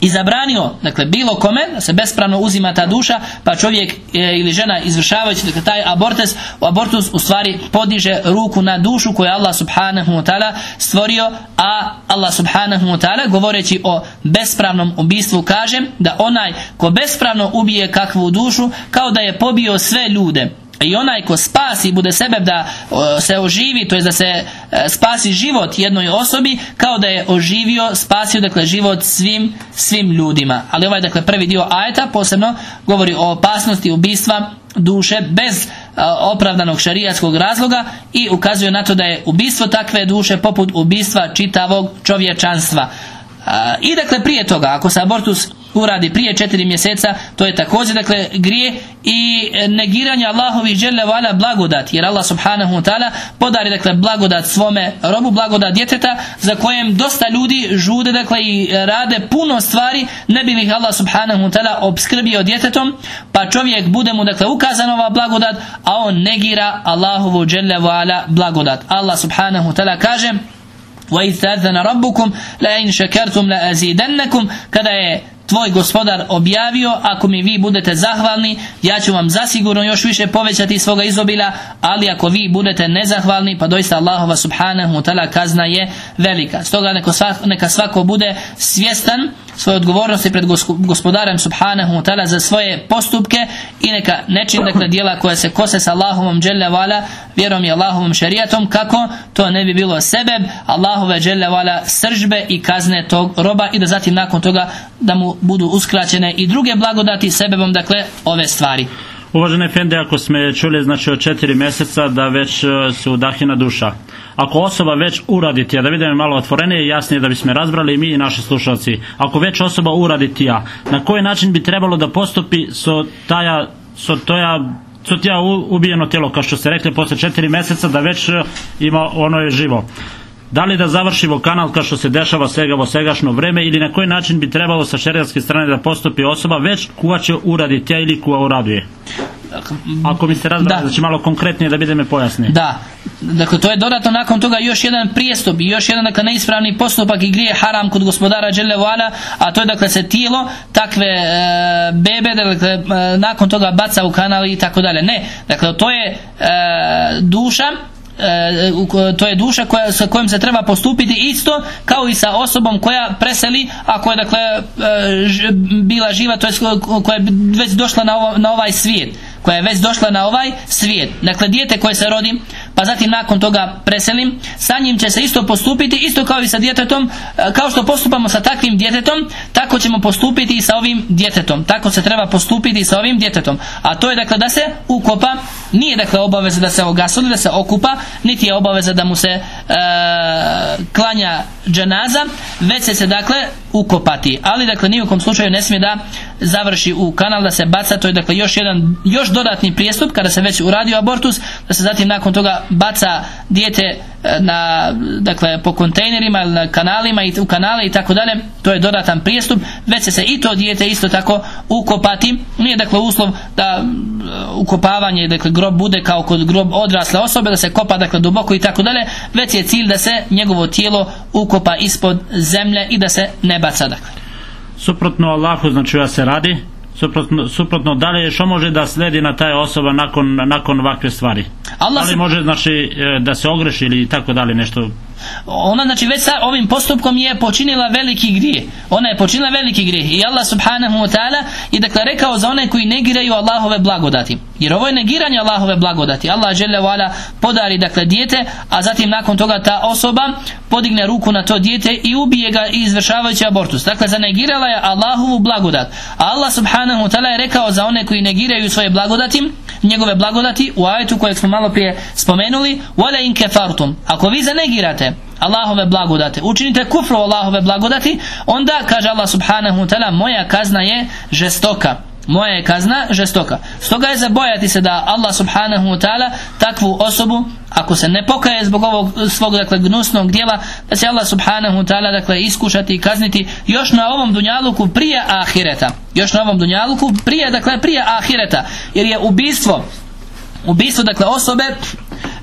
i zabranio, dakle bilo kome da se bespravno uzima ta duša pa čovjek e, ili žena izvršavajući dakle, taj abortus, abortus u stvari podiže ruku na dušu koju Allah subhanahu wa ta'ala stvorio a Allah subhanahu wa ta'ala govoreći o bespravnom ubistvu kaže da onaj ko bespravno ubije kakvu dušu kao da je pobio sve ljude i onaj ko spasi bude sebe da se oživi, to je da se e, spasi život jednoj osobi kao da je oživio, spasio dakle život svim svim ljudima. Ali ovaj dakle prvi dio ajeta posebno govori o opasnosti ubistva duše bez e, opravdanog šarijatskog razloga i ukazuje na to da je ubistvo takve duše poput ubistva čitavog čovječanstva. I dakle prije toga, ako se abortus uradi prije četiri mjeseca, to je također dakle grije i negiranje Allahovi žele vala blagodat, jer Allah subhanahu wa ta'ala podari dakle blagodat svome robu, blagodat djeteta za kojem dosta ljudi žude dakle i rade puno stvari, ne bi ih Allah subhanahu wa ta'ala obskrbio djetetom, pa čovjek bude mu dakle ukazan ova blagodat, a on negira Allahovu žele vala blagodat. Allah subhanahu wa ta'ala kaže وَإِذْ تَأْذَنَ رَبُّكُمْ لَإِنْ شَكَرْتُمْ لَأَزِيدَنَّكُمْ Kada je tvoj gospodar objavio, ako mi vi budete zahvalni, ja ću vam zasigurno još više povećati svoga izobila, ali ako vi budete nezahvalni, pa doista Allahova subhanahu wa ta'ala kazna je velika. Stoga neka svako, neka svako bude svjestan svoje odgovornosti pred gos- gospodarem subhanahu wa ta'ala za svoje postupke i neka ne čini dakle djela koja se kose sa Allahovom dželle vjerom i Allahovom šerijatom kako to ne bi bilo sebeb Allahove dželle vala sržbe i kazne tog roba i da zatim nakon toga da mu budu uskraćene i druge blagodati sebebom dakle ove stvari. Uvažene Fende, ako smo čuli znači od četiri mjeseca da već e, se udahina duša. Ako osoba već uradi tija, da vidimo malo otvorenije i jasnije da bismo razbrali i mi i naši slušalci. Ako već osoba uradi tija, na koji način bi trebalo da postupi so taja, so toja so tija ubijeno tijelo, kao što ste rekli, posle četiri mjeseca da već e, ima ono je živo. Da li da završimo kanal kao što se dešava svega vo segašno vreme ili na koji način bi trebalo sa šerijatske strane da postupi osoba već koja će uraditi tija ili koja uraduje? Ako mi se razbrali, Da. znači malo konkretnije da bi me pojasni. Da, dakle to je dodatno nakon toga još jedan prijestup i još jedan dakle neispravni postupak i grije haram kod gospodara Đele Vala, a to je dakle se tijelo takve e, bebe dakle, e, nakon toga baca u kanal i tako dalje. Ne, dakle to je e, duša to je duša koja, sa kojom se treba postupiti isto kao i sa osobom koja preseli a koja je dakle e, bila živa to je koja je već došla na, ovo, na ovaj svijet koja je već došla na ovaj svijet. Dakle dijete koje se rodi pa zatim nakon toga preselim. Sa njim će se isto postupiti isto kao i sa djetetom. E, kao što postupamo sa takvim djetetom tako ćemo postupiti i sa ovim djetetom. Tako se treba postupiti i sa ovim djetetom. A to je dakle da se ukopa. Nije dakle obaveza da se ogasoli da se okupa niti je obaveza da mu se e, klanja dženaza već će se dakle ukopati. Ali dakle ni u kom slučaju ne smije da završi u kanal da se baca. To je dakle još jedan još dodatni prijestup kada se već uradio abortus da se zatim nakon toga baca dijete e, na dakle po kontejnerima ili na kanalima i u kanale i tako dalje to je dodatan prijestup već se i to dijete isto tako ukopati. Nije dakle uslov da ukopavanje dakle grob bude kao kod grob odrasle osobe da se kopa dakle duboko i tako dalje već je cilj da se njegovo tijelo ukopa ispod zemlje i da se ne baca dakle. Suprotno Allahu, znači ja se radi, suprotno, suprotno dalje što može da sledi na taj osoba nakon, nakon ovakve stvari? Allah da li se- može znači e, da se ogreši ili tako dalje nešto? Ona znači već sa ovim postupkom je počinila veliki grijeh. Ona je počinila veliki grijeh. I Allah subhanahu wa ta'ala je dakle rekao za one koji negiraju Allahove blagodati. Jer ovo je negiranje Allahove blagodati. Allah žele vala podari dakle dijete a zatim nakon toga ta osoba podigne ruku na to dijete i ubije ga izvršavajući abortus. Dakle zanegirala je Allahovu blagodat. A Allah subhanahu wa ta'ala je rekao za one koji negiraju svoje blagodati njegove blagodati u ajetu kojeg smo malo prije spomenuli wala in kafartum. Ako vi zanegirate Allahove blagodate učinite kufru Allahove blagodati onda kaže Allah subhanahu wa ta'ala moja kazna je žestoka. Moja je kazna žestoka. Stoga je zabojati se da Allah subhanahu wa ta'ala takvu osobu ako se ne pokaje zbog ovog svog dakle gnusnog dijela da će Allah subhanahu wa ta'ala dakle iskušati i kazniti još na ovom dunjaluku prije ahireta. Još na ovom dunjaluku prije dakle prije ahireta. Jer je ubistvo ubistvo dakle osobe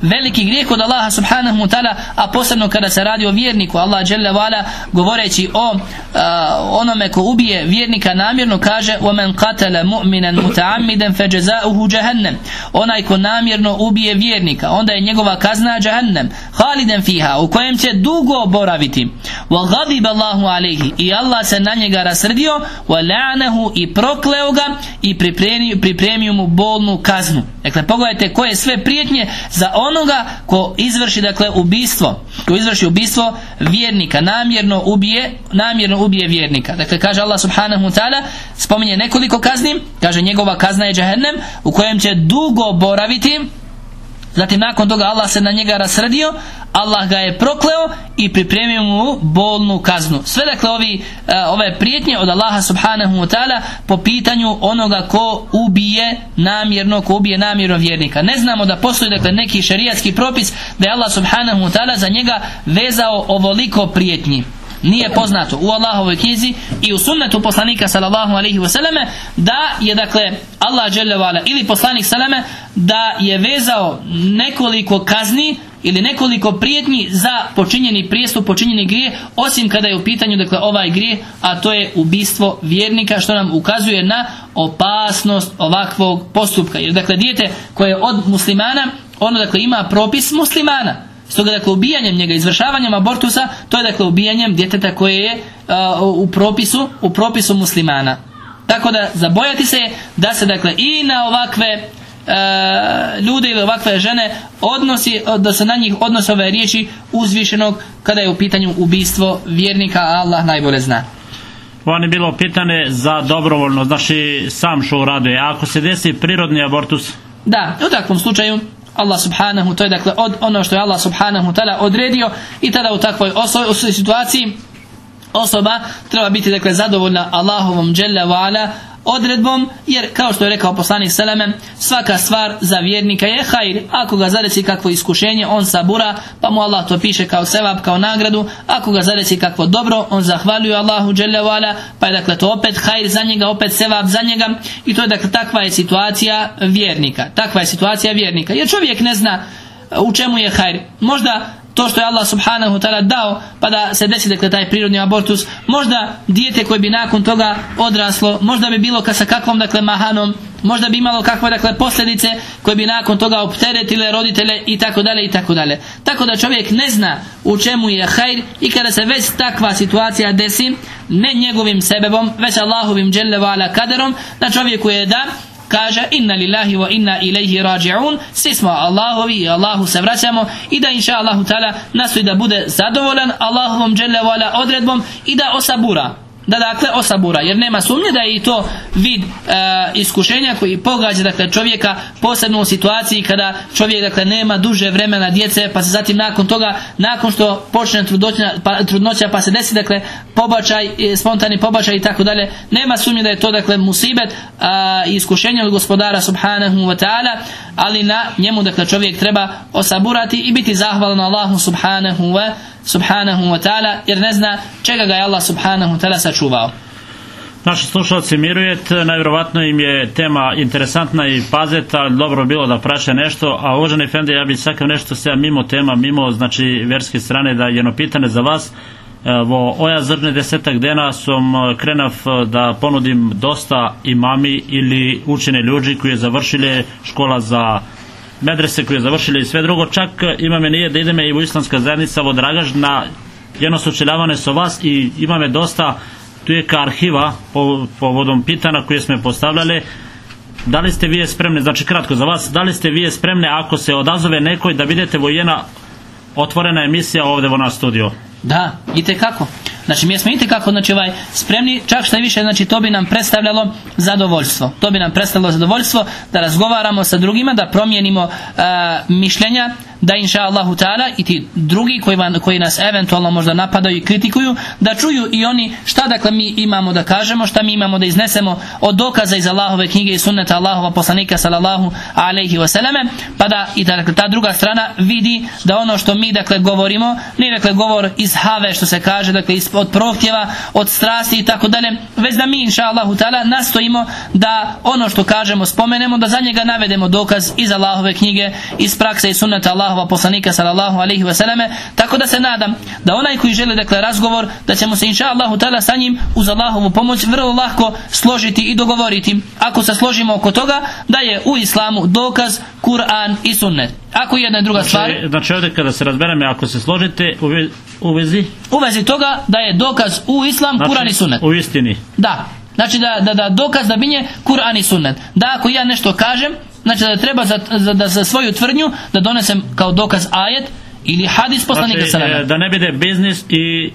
veliki grijeh kod Allaha subhanahu wa ta'ala, a posebno kada se radi o vjerniku. Allah dželle vala govoreći o a, onome ko ubije vjernika namjerno kaže: ومن قتل مؤمنا متعمدا فجزاؤه جهنم Onaj ko namjerno ubije vjernika, onda je njegova kazna jahannam, haliden fiha, u kojem će dugo boraviti. Wa ghadiba Allahu alayhi, i Allah se na njega rasrdio, wa la'anahu i prokleo ga i pripremio, pripremio mu bolnu kaznu. Dakle, pogledajte koje sve prijetnje za on onoga ko izvrši dakle ubistvo ko izvrši ubistvo vjernika namjerno ubije namjerno ubije vjernika. Dakle kaže Allah subhanahu wa ta'ala spominje nekoliko kazni kaže njegova kazna je džahennem u kojem će dugo boraviti Zatim nakon toga Allah se na njega rasrdio, Allah ga je prokleo i pripremio mu bolnu kaznu. Sve dakle ovi, e, ove prijetnje od Allaha subhanahu wa ta'ala po pitanju onoga ko ubije namjerno, ko ubije namjerno vjernika. Ne znamo da postoji dakle neki šerijatski propis da je Allah subhanahu wa ta'ala za njega vezao ovoliko prijetnji nije poznato u Allahovoj knjizi i u sunnetu poslanika sallallahu alaihi wasallame da je dakle Allah dželle vala ili poslanik salame da je vezao nekoliko kazni ili nekoliko prijetnji za počinjeni prijestup, počinjeni grijeh, osim kada je u pitanju dakle ovaj grijeh, a to je ubistvo vjernika, što nam ukazuje na opasnost ovakvog postupka. Jer dakle dijete koje je od muslimana, ono dakle ima propis muslimana. Stoga dakle ubijanjem njega, izvršavanjem abortusa, to je dakle ubijanjem djeteta koje je a, u propisu, u propisu muslimana. Tako da zabojati se da se dakle i na ovakve e, ljude ili ovakve žene odnosi, da se na njih odnose ove riječi uzvišenog kada je u pitanju ubistvo vjernika, Allah najbolje zna. Ovo je bilo pitanje za dobrovoljno, znači sam što uraduje. A ako se desi prirodni abortus, Da, u takvom slučaju Allah subhanahu, to je dakle od ono što je Allah subhanahu ta'ala odredio i tada u takvoj oso- situaciji osoba treba biti dakle zadovoljna Allahovom dželle odredbom jer kao što je rekao poslanik Seleme svaka stvar za vjernika je hajr. Ako ga zadesi kakvo iskušenje on sabura pa mu Allah to piše kao sevap kao nagradu. Ako ga zadesi kakvo dobro on zahvaljuje Allahu dželle wa ala pa je dakle to opet hajr za njega opet sevap za njega. I to je dakle takva je situacija vjernika takva je situacija vjernika. Jer čovjek ne zna u čemu je hajr. Možda to što je Allah subhanahu ta'ala dao pa da se desi dakle taj prirodni abortus možda dijete koje bi nakon toga odraslo možda bi bilo ka sa kakvom dakle mahanom možda bi imalo kakve dakle posljedice koje bi nakon toga opteretile roditelje i tako dalje i tako dalje. Tako da čovjek ne zna u čemu je hajr i kada se već takva situacija desi ne njegovim sebebom već Allahovim dželle kaderom na čovjeku je da kaže inna lillahi wa inna ilaihi raji'un. Svi smo Allahovi i Allahu se vraćamo i da inša Allahu ta'ala nastoji da bude zadovoljan Allahovom dželle odredbom i da osabura da dakle osabura jer nema sumnje da je i to vid e, iskušenja koji pogađa dakle čovjeka posebno u situaciji kada čovjek dakle nema duže vremena djece pa se zatim nakon toga nakon što počne pa, trudnoća pa se desi dakle pobačaj e, spontani pobačaj i tako dalje nema sumnje da je to dakle musibet iskušenje od gospodara subhanahu wa ta'ala ali na njemu dakle čovjek treba osaburati i biti zahvalan Allahu subhanahu wa subhanahu wa ta'ala jer ne zna čega ga je Allah subhanahu wa ta'ala sačuvao naši slušalci mirujet, najvjerovatno im je tema interesantna i pazeta, dobro bi bilo da praće nešto, a uvaženi Fende, ja bih sakav nešto se mimo tema, mimo znači verske strane, da je jedno pitanje za vas. Evo, oja zrne desetak dena sam eh, krenav eh, da ponudim dosta imami ili učene ljudi koji je završili škola za medrese koji je završili i sve drugo, čak eh, ima me nije da ideme i u islamska zajednica od Dragaž na jedno sučeljavane sa vas i ima me dosta tu je ka arhiva po, povodom pitana koje smo postavljali da li ste vi spremni, znači kratko za vas, da li ste vi spremni ako se odazove nekoj da vidite vojena otvorena emisija ovdje u nas studio? Da, i kako. Znači mi smo i kako znači ovaj spremni, čak što više znači to bi nam predstavljalo zadovoljstvo. To bi nam predstavljalo zadovoljstvo da razgovaramo sa drugima, da promijenimo e, mišljenja, da inša Allahu ta'ala i ti drugi koji, van, koji nas eventualno možda napadaju i kritikuju, da čuju i oni šta dakle mi imamo da kažemo, šta mi imamo da iznesemo od dokaza iz Allahove knjige i sunneta Allahova poslanika sallallahu alaihi wasallame, pa da i da dakle, ta druga strana vidi da ono što mi dakle govorimo, nije dakle govor iz have što se kaže, dakle iz, od prohtjeva, od strasti i tako dalje, već da mi inša Allahu ta'ala nastojimo da ono što kažemo spomenemo, da za njega navedemo dokaz iz Allahove knjige, iz prakse i sunneta Allahova poslanika sallallahu alaihi wasallame, tako da se nadam da onaj koji želi dakle razgovor, da ćemo se inša Allahu ta'ala sa njim uz Allahovu pomoć vrlo lako složiti i dogovoriti. Ako se složimo oko toga, da je u islamu dokaz Kur'an i sunnet. Ako jedna i druga Znači, stvar, znači ovdje kada se razbereme, ako se složite u vezi, u vezi toga da je dokaz u islam znači, Kur'an i sunnet. u istini. Da. Znači da, da, da dokaz da binje Kur'an i sunnet. Da ako ja nešto kažem, znači da treba za, za, da za svoju tvrdnju da donesem kao dokaz ajet ili hadis poslanika Znači, sallallahu e, da ne bude biznis i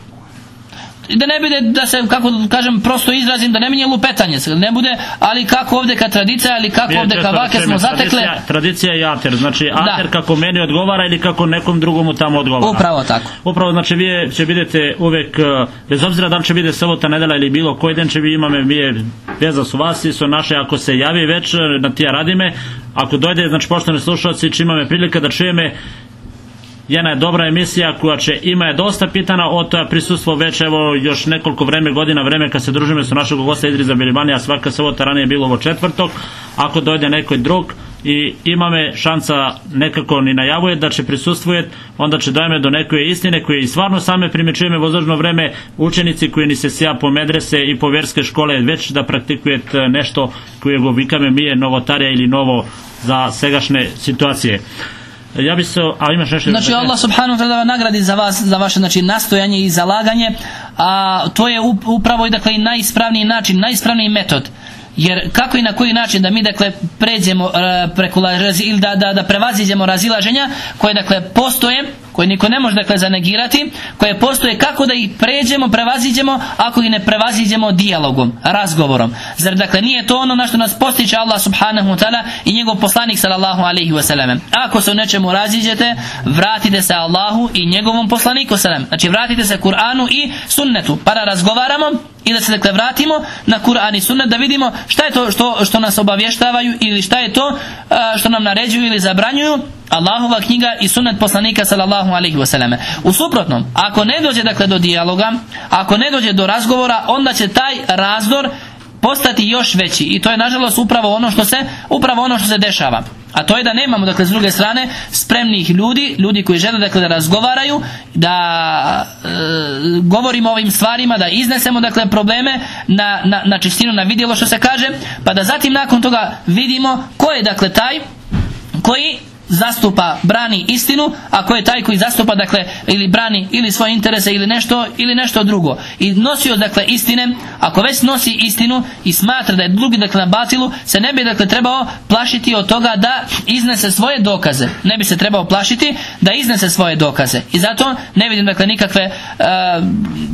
da ne bude da se kako kažem prosto izrazim da ne minje lupetanje se ne bude ali kako ovdje ka tradicija ali kako ovdje ka vake smo zatekle Tradicija, tradicija je ater, znači ater kako meni odgovara ili kako nekom drugomu tamo odgovara. upravo tako. Upravo, znači vi će vidjeti uvijek, e, bez obzira da li će biti sobota, nedela ili bilo koji den će vi imame, vi veza su vas i su naše, ako se javi već na tija radime, ako dojde, znači poštovani slušalci, či imame prilike da čujeme jedna je dobra emisija koja će ima je dosta pitana o to je prisustvo već evo još nekoliko vreme godina vreme kad se družimo sa našeg gosta Idriza Belibanija svaka sabota ranije je bilo ovo četvrtok ako dojde neko drug i imame šansa nekako ni najavuje da će prisustvuje onda će dojme do neke istine koje i stvarno same primjećujeme vozožno vreme. Učenici koji ni se sja po medrese i po vjerske škole već da praktikujete nešto koje go vikame mi je novotarija ili novo za segašne situacije Ja bi se, a imaš nešto? Znači Allah subhanahu wa ta'ala nagradi za vas, za vaše znači, nastojanje i zalaganje, a to je up- upravo i dakle najispravniji način, najispravniji metod. Jer kako i na koji način da mi dakle pređemo e, preko ili da, da, da prevaziđemo razilaženja koje dakle postoje koje niko ne može dakle zanegirati, koje postoje kako da ih pređemo, prevaziđemo ako ih ne prevaziđemo dijalogom, razgovorom. Zar dakle nije to ono na što nas postiče Allah subhanahu wa ta'ala i njegov poslanik sallallahu alaihi wa sallam. Ako se u nečemu raziđete, vratite se Allahu i njegovom poslaniku sallam. Znači vratite se Kur'anu i sunnetu. Pa da razgovaramo i da se dakle vratimo na Kur'an i sunnet da vidimo šta je to što, što nas obavještavaju ili šta je to što nam naređuju ili zabranjuju Allahova knjiga i sunnet poslanika sallallahu alaihi wasallam. U suprotnom, ako ne dođe dakle do dijaloga, ako ne dođe do razgovora, onda će taj razdor postati još veći i to je nažalost upravo ono što se upravo ono što se dešava a to je da nemamo dakle s druge strane spremnih ljudi ljudi koji žele dakle da razgovaraju da e, govorimo o ovim stvarima da iznesemo dakle probleme na, na, na čistinu na vidjelo što se kaže pa da zatim nakon toga vidimo ko je dakle taj koji zastupa, brani istinu, a ko je taj koji zastupa, dakle, ili brani ili svoje interese ili nešto, ili nešto drugo. I nosio, dakle, istine, ako već nosi istinu i smatra da je drugi, dakle, na batilu, se ne bi, dakle, trebao plašiti od toga da iznese svoje dokaze. Ne bi se trebao plašiti da iznese svoje dokaze. I zato ne vidim, dakle, nikakve, e,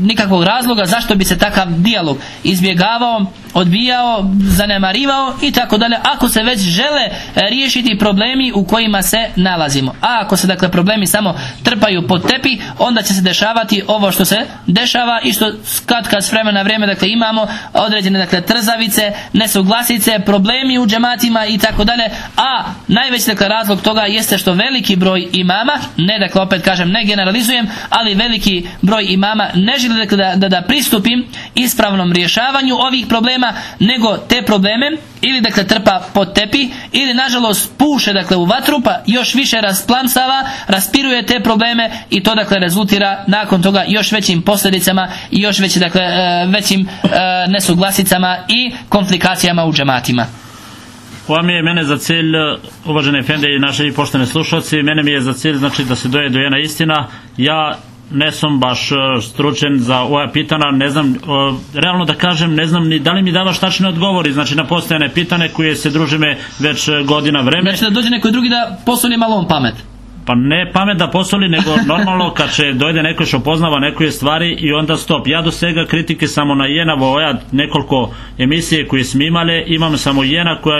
nikakvog razloga zašto bi se takav dijalog izbjegavao, odbijao, zanemarivao i tako dalje. Ako se već žele e, riješiti problemi u kojima se nalazimo. A ako se dakle problemi samo trpaju pod tepi, onda će se dešavati ovo što se dešava i što kad kad s vremena na vrijeme dakle imamo određene dakle trzavice, nesuglasice, problemi u džematima i tako dalje. A najveći dakle razlog toga jeste što veliki broj imama, ne dakle opet kažem ne generalizujem, ali veliki broj imama ne želi dakle da, da, da pristupim ispravnom rješavanju ovih problema, nego te probleme ili dakle trpa pod tepi ili nažalost puše dakle u vatru pa još više rasplamsava, raspiruje te probleme i to dakle rezultira nakon toga još većim posljedicama i još veći, dakle, e, većim e, nesuglasicama i komplikacijama u džematima. Ova mi je mene za cilj, uvažene Fende i naše i poštene slušalci, mene mi je za cilj znači da se doje do jedna istina. Ja ne sam baš e, stručen za ova pitanja, ne znam, e, realno da kažem, ne znam ni da li mi davaš tačne odgovori, znači na postojane pitane koje se družime već e, godina vreme. Znači da dođe neko drugi da posuli malo on pamet. Pa ne pamet da posoli, nego normalno kad će dojde neko što poznava neke stvari i onda stop. Ja do svega kritike samo na jedna voja nekoliko emisije koje smo imali, imam samo jedna koja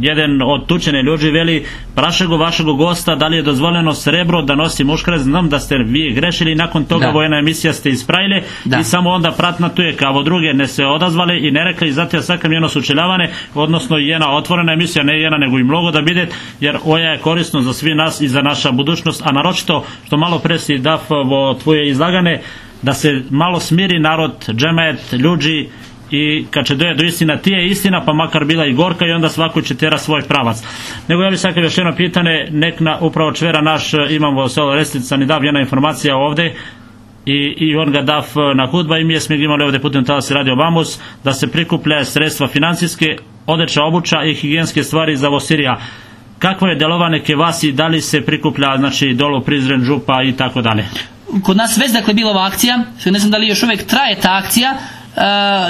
jedan od tučene ljudi veli prašego vašeg gosta da li je dozvoljeno srebro da nosi muškarac, znam da ste vi grešili i nakon toga Da. vojna emisija ste ispravili Da. i samo onda pratna tu je kao druge ne se odazvale i ne rekli zato ja sakam jedno sučeljavane, odnosno jedna otvorena emisija, ne jedna nego i mnogo da bide, jer oja je korisno za svi nas i za naša budućnost, a naročito što malo dav vo tvoje izlagane da se malo smiri narod, džemet, ljudi i kad će doje do istina ti je istina pa makar bila i gorka i onda svako će tjera svoj pravac. Nego ja bih sakao još jedno pitanje nek na upravo čvera naš imamo selo Restica ni dav jedna informacija ovdje. I, i on ga dav na hudba i mi smo imali ovdje putem tada se radi o da se prikuplja sredstva financijske odeća obuća i higijenske stvari za Vosirija kakvo je delovanje ke vas i da li se prikuplja znači dolo Prizren župa i tako dalje? Kod nas već dakle bila ova akcija, ne znam da li još uvijek traje ta akcija, Uh,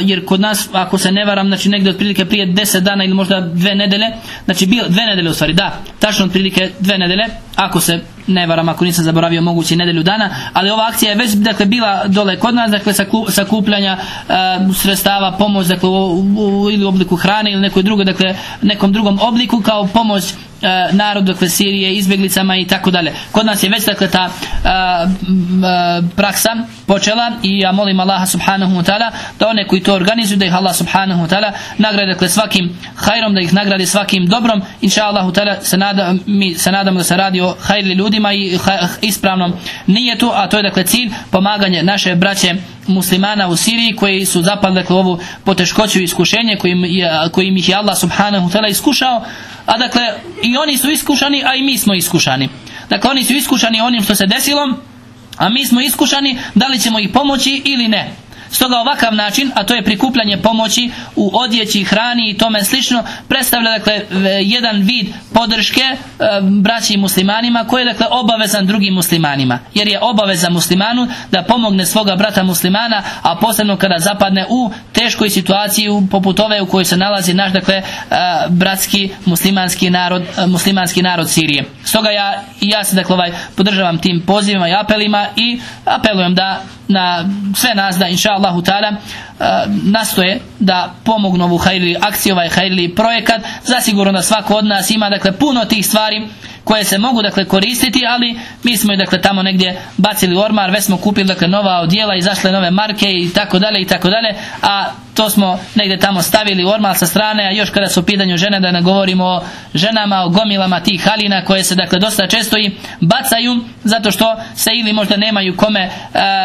jer kod nas, ako se ne varam, znači negdje otprilike prije 10 dana ili možda dve nedjelje, znači bilo, dve nedjelje u stvari, da, tačno otprilike dve nedjelje, ako se ne varam, ako nisam zaboravio moguće nedjelju dana, ali ova akcija je već dakle bila dole kod nas, dakle saku, sakupljanja uh, sredstava, pomoć dakle u, u, ili u obliku hrane ili nekoj drugoj, dakle nekom drugom obliku kao pomoć e, narodu dakle Sirije, izbjeglicama i tako dalje. Kod nas je već dakle ta e, m, e, praksa počela i ja molim Allaha subhanahu wa ta'ala da one koji to organizuju da ih Allah subhanahu wa ta'ala nagrade dakle svakim hajrom, da ih nagradi svakim dobrom. Inša Allahu ta'ala se nada, mi se nadamo da se radi o hajri ljudima i ispravnom nijetu, a to je dakle cilj pomaganje naše braće muslimana u Siriji koji su zapali dakle ovu poteškoću i iskušenje kojim, kojim ih je Allah subhanahu wa ta'ala iskušao a dakle i oni su iskušani a i mi smo iskušani. Dakle oni su iskušani onim što se desilo a mi smo iskušani da li ćemo ih pomoći ili ne Stoga ovakav način, a to je prikupljanje pomoći u odjeći, hrani i tome slično, predstavlja dakle e, jedan vid podrške e, braći muslimanima koji je dakle obavezan drugim muslimanima. Jer je obaveza muslimanu da pomogne svoga brata muslimana, a posebno kada zapadne u teškoj situaciji poput ove u kojoj se nalazi naš dakle e, bratski muslimanski narod, muslimanski narod Sirije. Stoga ja, ja se dakle ovaj podržavam tim pozivima i apelima i apelujem da na sve nas da inša Allahu ta'ala nastoje da pomognu ovu hajli akciju, ovaj hajli projekat. Zasigurno da svako od nas ima dakle puno tih stvari koje se mogu dakle koristiti, ali mi smo i dakle tamo negdje bacili ormar, već smo kupili dakle nova odjela, izašle nove marke i tako dalje i tako dalje, a to smo negdje tamo stavili ormar sa strane, a još kada su u pitanju žene da ne govorimo o ženama, o gomilama tih halina koje se dakle dosta često i bacaju zato što se ili možda nemaju kome e,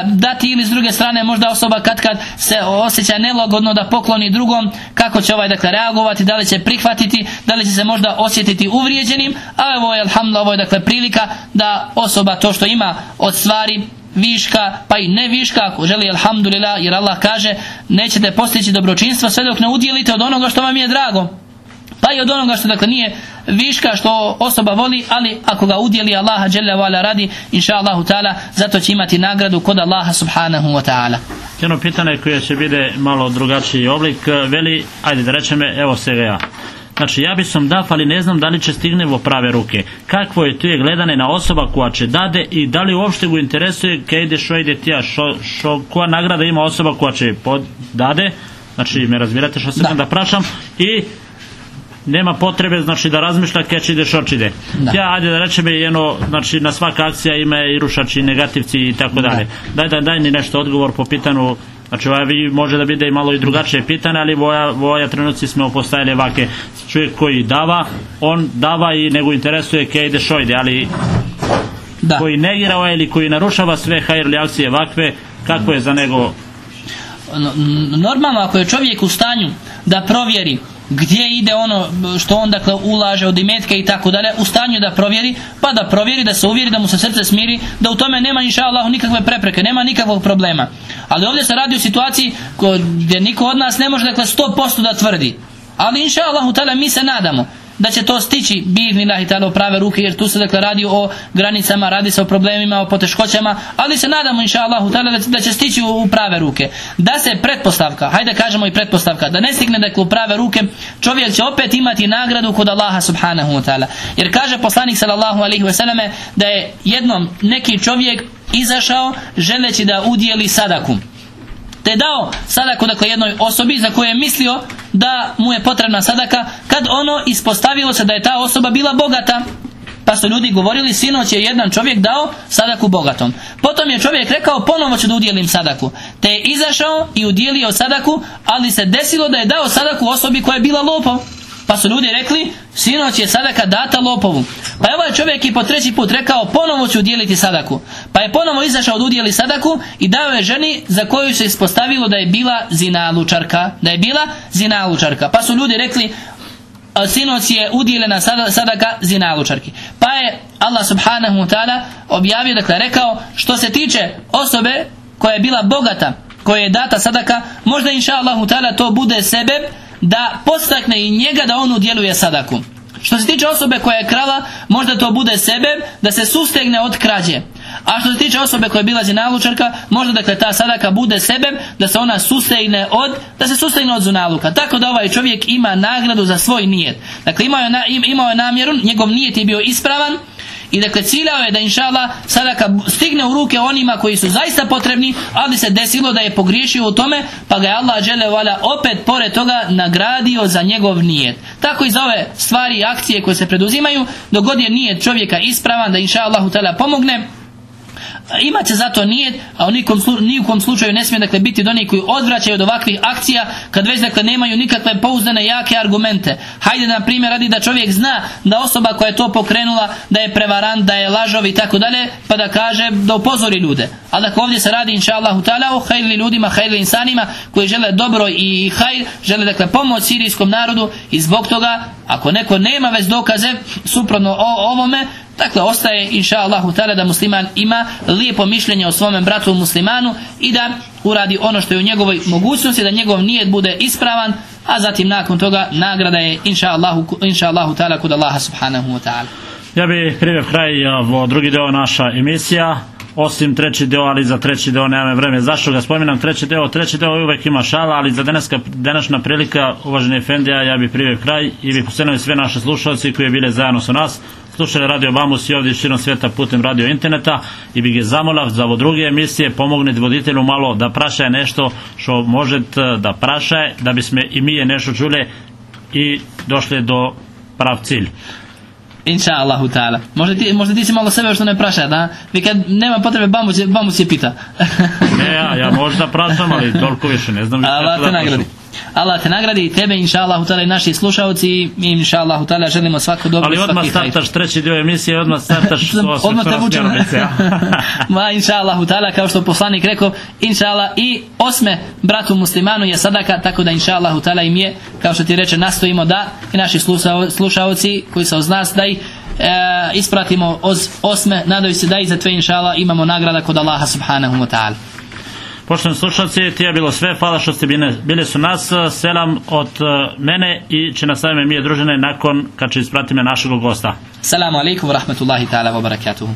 dati ili s druge strane možda osoba kad kad se osjeća nelogodno da pokloni drugom kako će ovaj dakle reagovati, da li će prihvatiti, da li će se možda osjetiti uvrijeđenim, a evo je alhamdulillah ovo je dakle prilika da osoba to što ima od stvari viška, pa i ne viška, ako želi alhamdulillah, jer Allah kaže nećete postići dobročinstva sve dok ne udjelite od onoga što vam je drago. Pa i od onoga što dakle nije viška što osoba voli, ali ako ga udjeli Allaha dželle vala radi, inša Allahu ta'ala, zato će imati nagradu kod Allaha subhanahu wa ta'ala. Jedno pitanje koje će biti malo drugačiji oblik, veli, ajde da rečeme, evo se ja. Znači ja bi sam daf, ali ne znam da li će stigne u prave ruke. Kakvo je tu je gledane na osoba koja će dade i da li uopšte go interesuje kaj ide šo ide tija, šo, šo, koja nagrada ima osoba koja će pod, dade, znači me razmirate što se Da. da prašam i nema potrebe znači da razmišlja kaj će ide što će ide. Da. Ja ajde da rečem je jedno, znači na svaka akcija ima i rušači, i negativci i tako dalje. Daj da daj ni nešto odgovor po pitanju Znači, ovaj vi može da bude i malo i drugačije pitanje, ali voja, voja trenutci smo postavili ovake čovjek koji dava, on dava i nego interesuje kaj ide što ide, ali Da. koji negira ovaj ili koji narušava sve hajrli akcije ovakve, kako je za nego normalno ako je čovjek u stanju da provjeri gdje ide ono što on dakle ulaže od imetka i tako dalje u stanju da provjeri pa da provjeri da se uvjeri da mu se srce smiri da u tome nema inša Allah nikakve prepreke nema nikakvog problema. Ali ovdje se radi o situaciji gdje niko od nas ne može dakle 100% da tvrdi. Ali inša ta'ala mi se nadamo da će to stići biidnillahi ta'ala u prave ruke jer tu se dakle radi o granicama, radi se o problemima, o poteškoćama, ali se nadamo inša Allahu da, će stići u, prave ruke. Da se pretpostavka, hajde kažemo i pretpostavka, da ne stigne dakle u prave ruke, čovjek će opet imati nagradu kod Allaha subhanahu wa ta'ala. Jer kaže poslanik sallallahu alaihi wa sallame da je jednom neki čovjek izašao želeći da udjeli sadaku te je dao sadaku dakle jednoj osobi za koju je mislio da mu je potrebna sadaka kad ono ispostavilo se da je ta osoba bila bogata. Pa su ljudi govorili sinoć je jedan čovjek dao sadaku bogatom. Potom je čovjek rekao ponovo ću da udjelim sadaku. Te je izašao i udjelio sadaku ali se desilo da je dao sadaku osobi koja je bila lopov pa su ljudi rekli, sinoć je sadaka data lopovu. Pa je ovaj čovjek i po treći put rekao, ponovo ću udjeliti sadaku. Pa je ponovo izašao da udjeli sadaku i dao je ženi za koju se ispostavilo da je bila zinalučarka. Da je bila zinalučarka. Pa su ljudi rekli, sinoć je udjelena sada- sadaka zinalučarki. Pa je Allah subhanahu wa ta'ala objavio, dakle rekao, što se tiče osobe koja je bila bogata, koja je data sadaka, možda inša Allahu ta'ala to bude sebe da postakne i njega da on udjeluje sadaku. Što se tiče osobe koja je krala, možda to bude sebe da se sustegne od krađe. A što se tiče osobe koja je bila zinalučarka, možda dakle ta sadaka bude sebe da se ona sustegne od da se sustegne od zunaluka. Tako da ovaj čovjek ima nagradu za svoj nijet. Dakle imao je, imao je namjeru, njegov nijet je bio ispravan i dakle ciljao je da inšala sadaka stigne u ruke onima koji su zaista potrebni, ali se desilo da je pogriješio u tome, pa ga je Allah dželle vala opet pored toga nagradio za njegov nijet. Tako i za ove stvari i akcije koje se preduzimaju, dok god je nijet čovjeka ispravan da inša ta'ala pomogne, imat zato nijet, a u nikom, ni u kom slučaju ne smije dakle biti do koji odvraćaju od ovakvih akcija kad već dakle nemaju nikakve pouzdane jake argumente. Hajde na primjer radi da čovjek zna da osoba koja je to pokrenula da je prevarant, da je lažov i tako dalje, pa da kaže da upozori ljude. A dakle ovdje se radi inša Allahu ta'ala o hajli ljudima, hajli insanima koji žele dobro i hajr, žele dakle pomoć sirijskom narodu i zbog toga ako neko nema već dokaze suprotno o ovome Dakle, ostaje, inša Allahu ta'ala, da musliman ima lijepo mišljenje o svome bratu muslimanu i da uradi ono što je u njegovoj mogućnosti, da njegov nijet bude ispravan, a zatim nakon toga nagrada je, inša Allahu, inša Allahu ta'ala, kod Allaha subhanahu wa ta'ala. Ja bi priveo kraj ovo drugi deo naša emisija osim treći deo, ali za treći deo nemam vreme. Zašto ga spominam treći deo? Treći deo uvek ima šala, ali za danaska, današnja prilika, uvaženi Efendija, ja bi priveo kraj i bi posljedno sve naše slušalci koji bile zajedno sa nas, slušali Radio Bamus i ovdje širom svijeta putem radio interneta i bi ga zamolav za ovo druge emisije pomogniti voditelju malo da prašaje nešto što možete da prašaje, da bismo i mi je nešto čuli i došli do prav cilj. Inša Allahu ta'ala. Možda ti, možda ti si malo sebe što ne praša, da? Vi kad nema potrebe, bamu će, bamu će pita. ne, ja, ja možda prašam, ali toliko više ne znam. Allah te nagradi. Allah te nagradi i tebe, inša ta'ala i naši slušalci i inša Allahu ta'ala želimo svako dobro Ali odmah startaš treći dio emisije, odmah startaš odmah te vučem. Ma inša ta'ala, kao što poslanik rekao, inša Allah i osme bratu muslimanu je sadaka, tako da inša ta'ala im je, kao što ti reče, nastojimo da i naši slušalci koji su uz nas, da ih e, ispratimo od osme, nadaju se da i za tve inša Allah imamo nagrada kod Allaha subhanahu wa ta'ala. Poštovani slušalci, ti je bilo sve. Hvala što ste bili, bili su nas. Selam od mene i će nastavimo mi je družine nakon kad će ispratime našeg gosta. Salamu alaikum wa rahmatullahi ta'ala wa barakatuhu.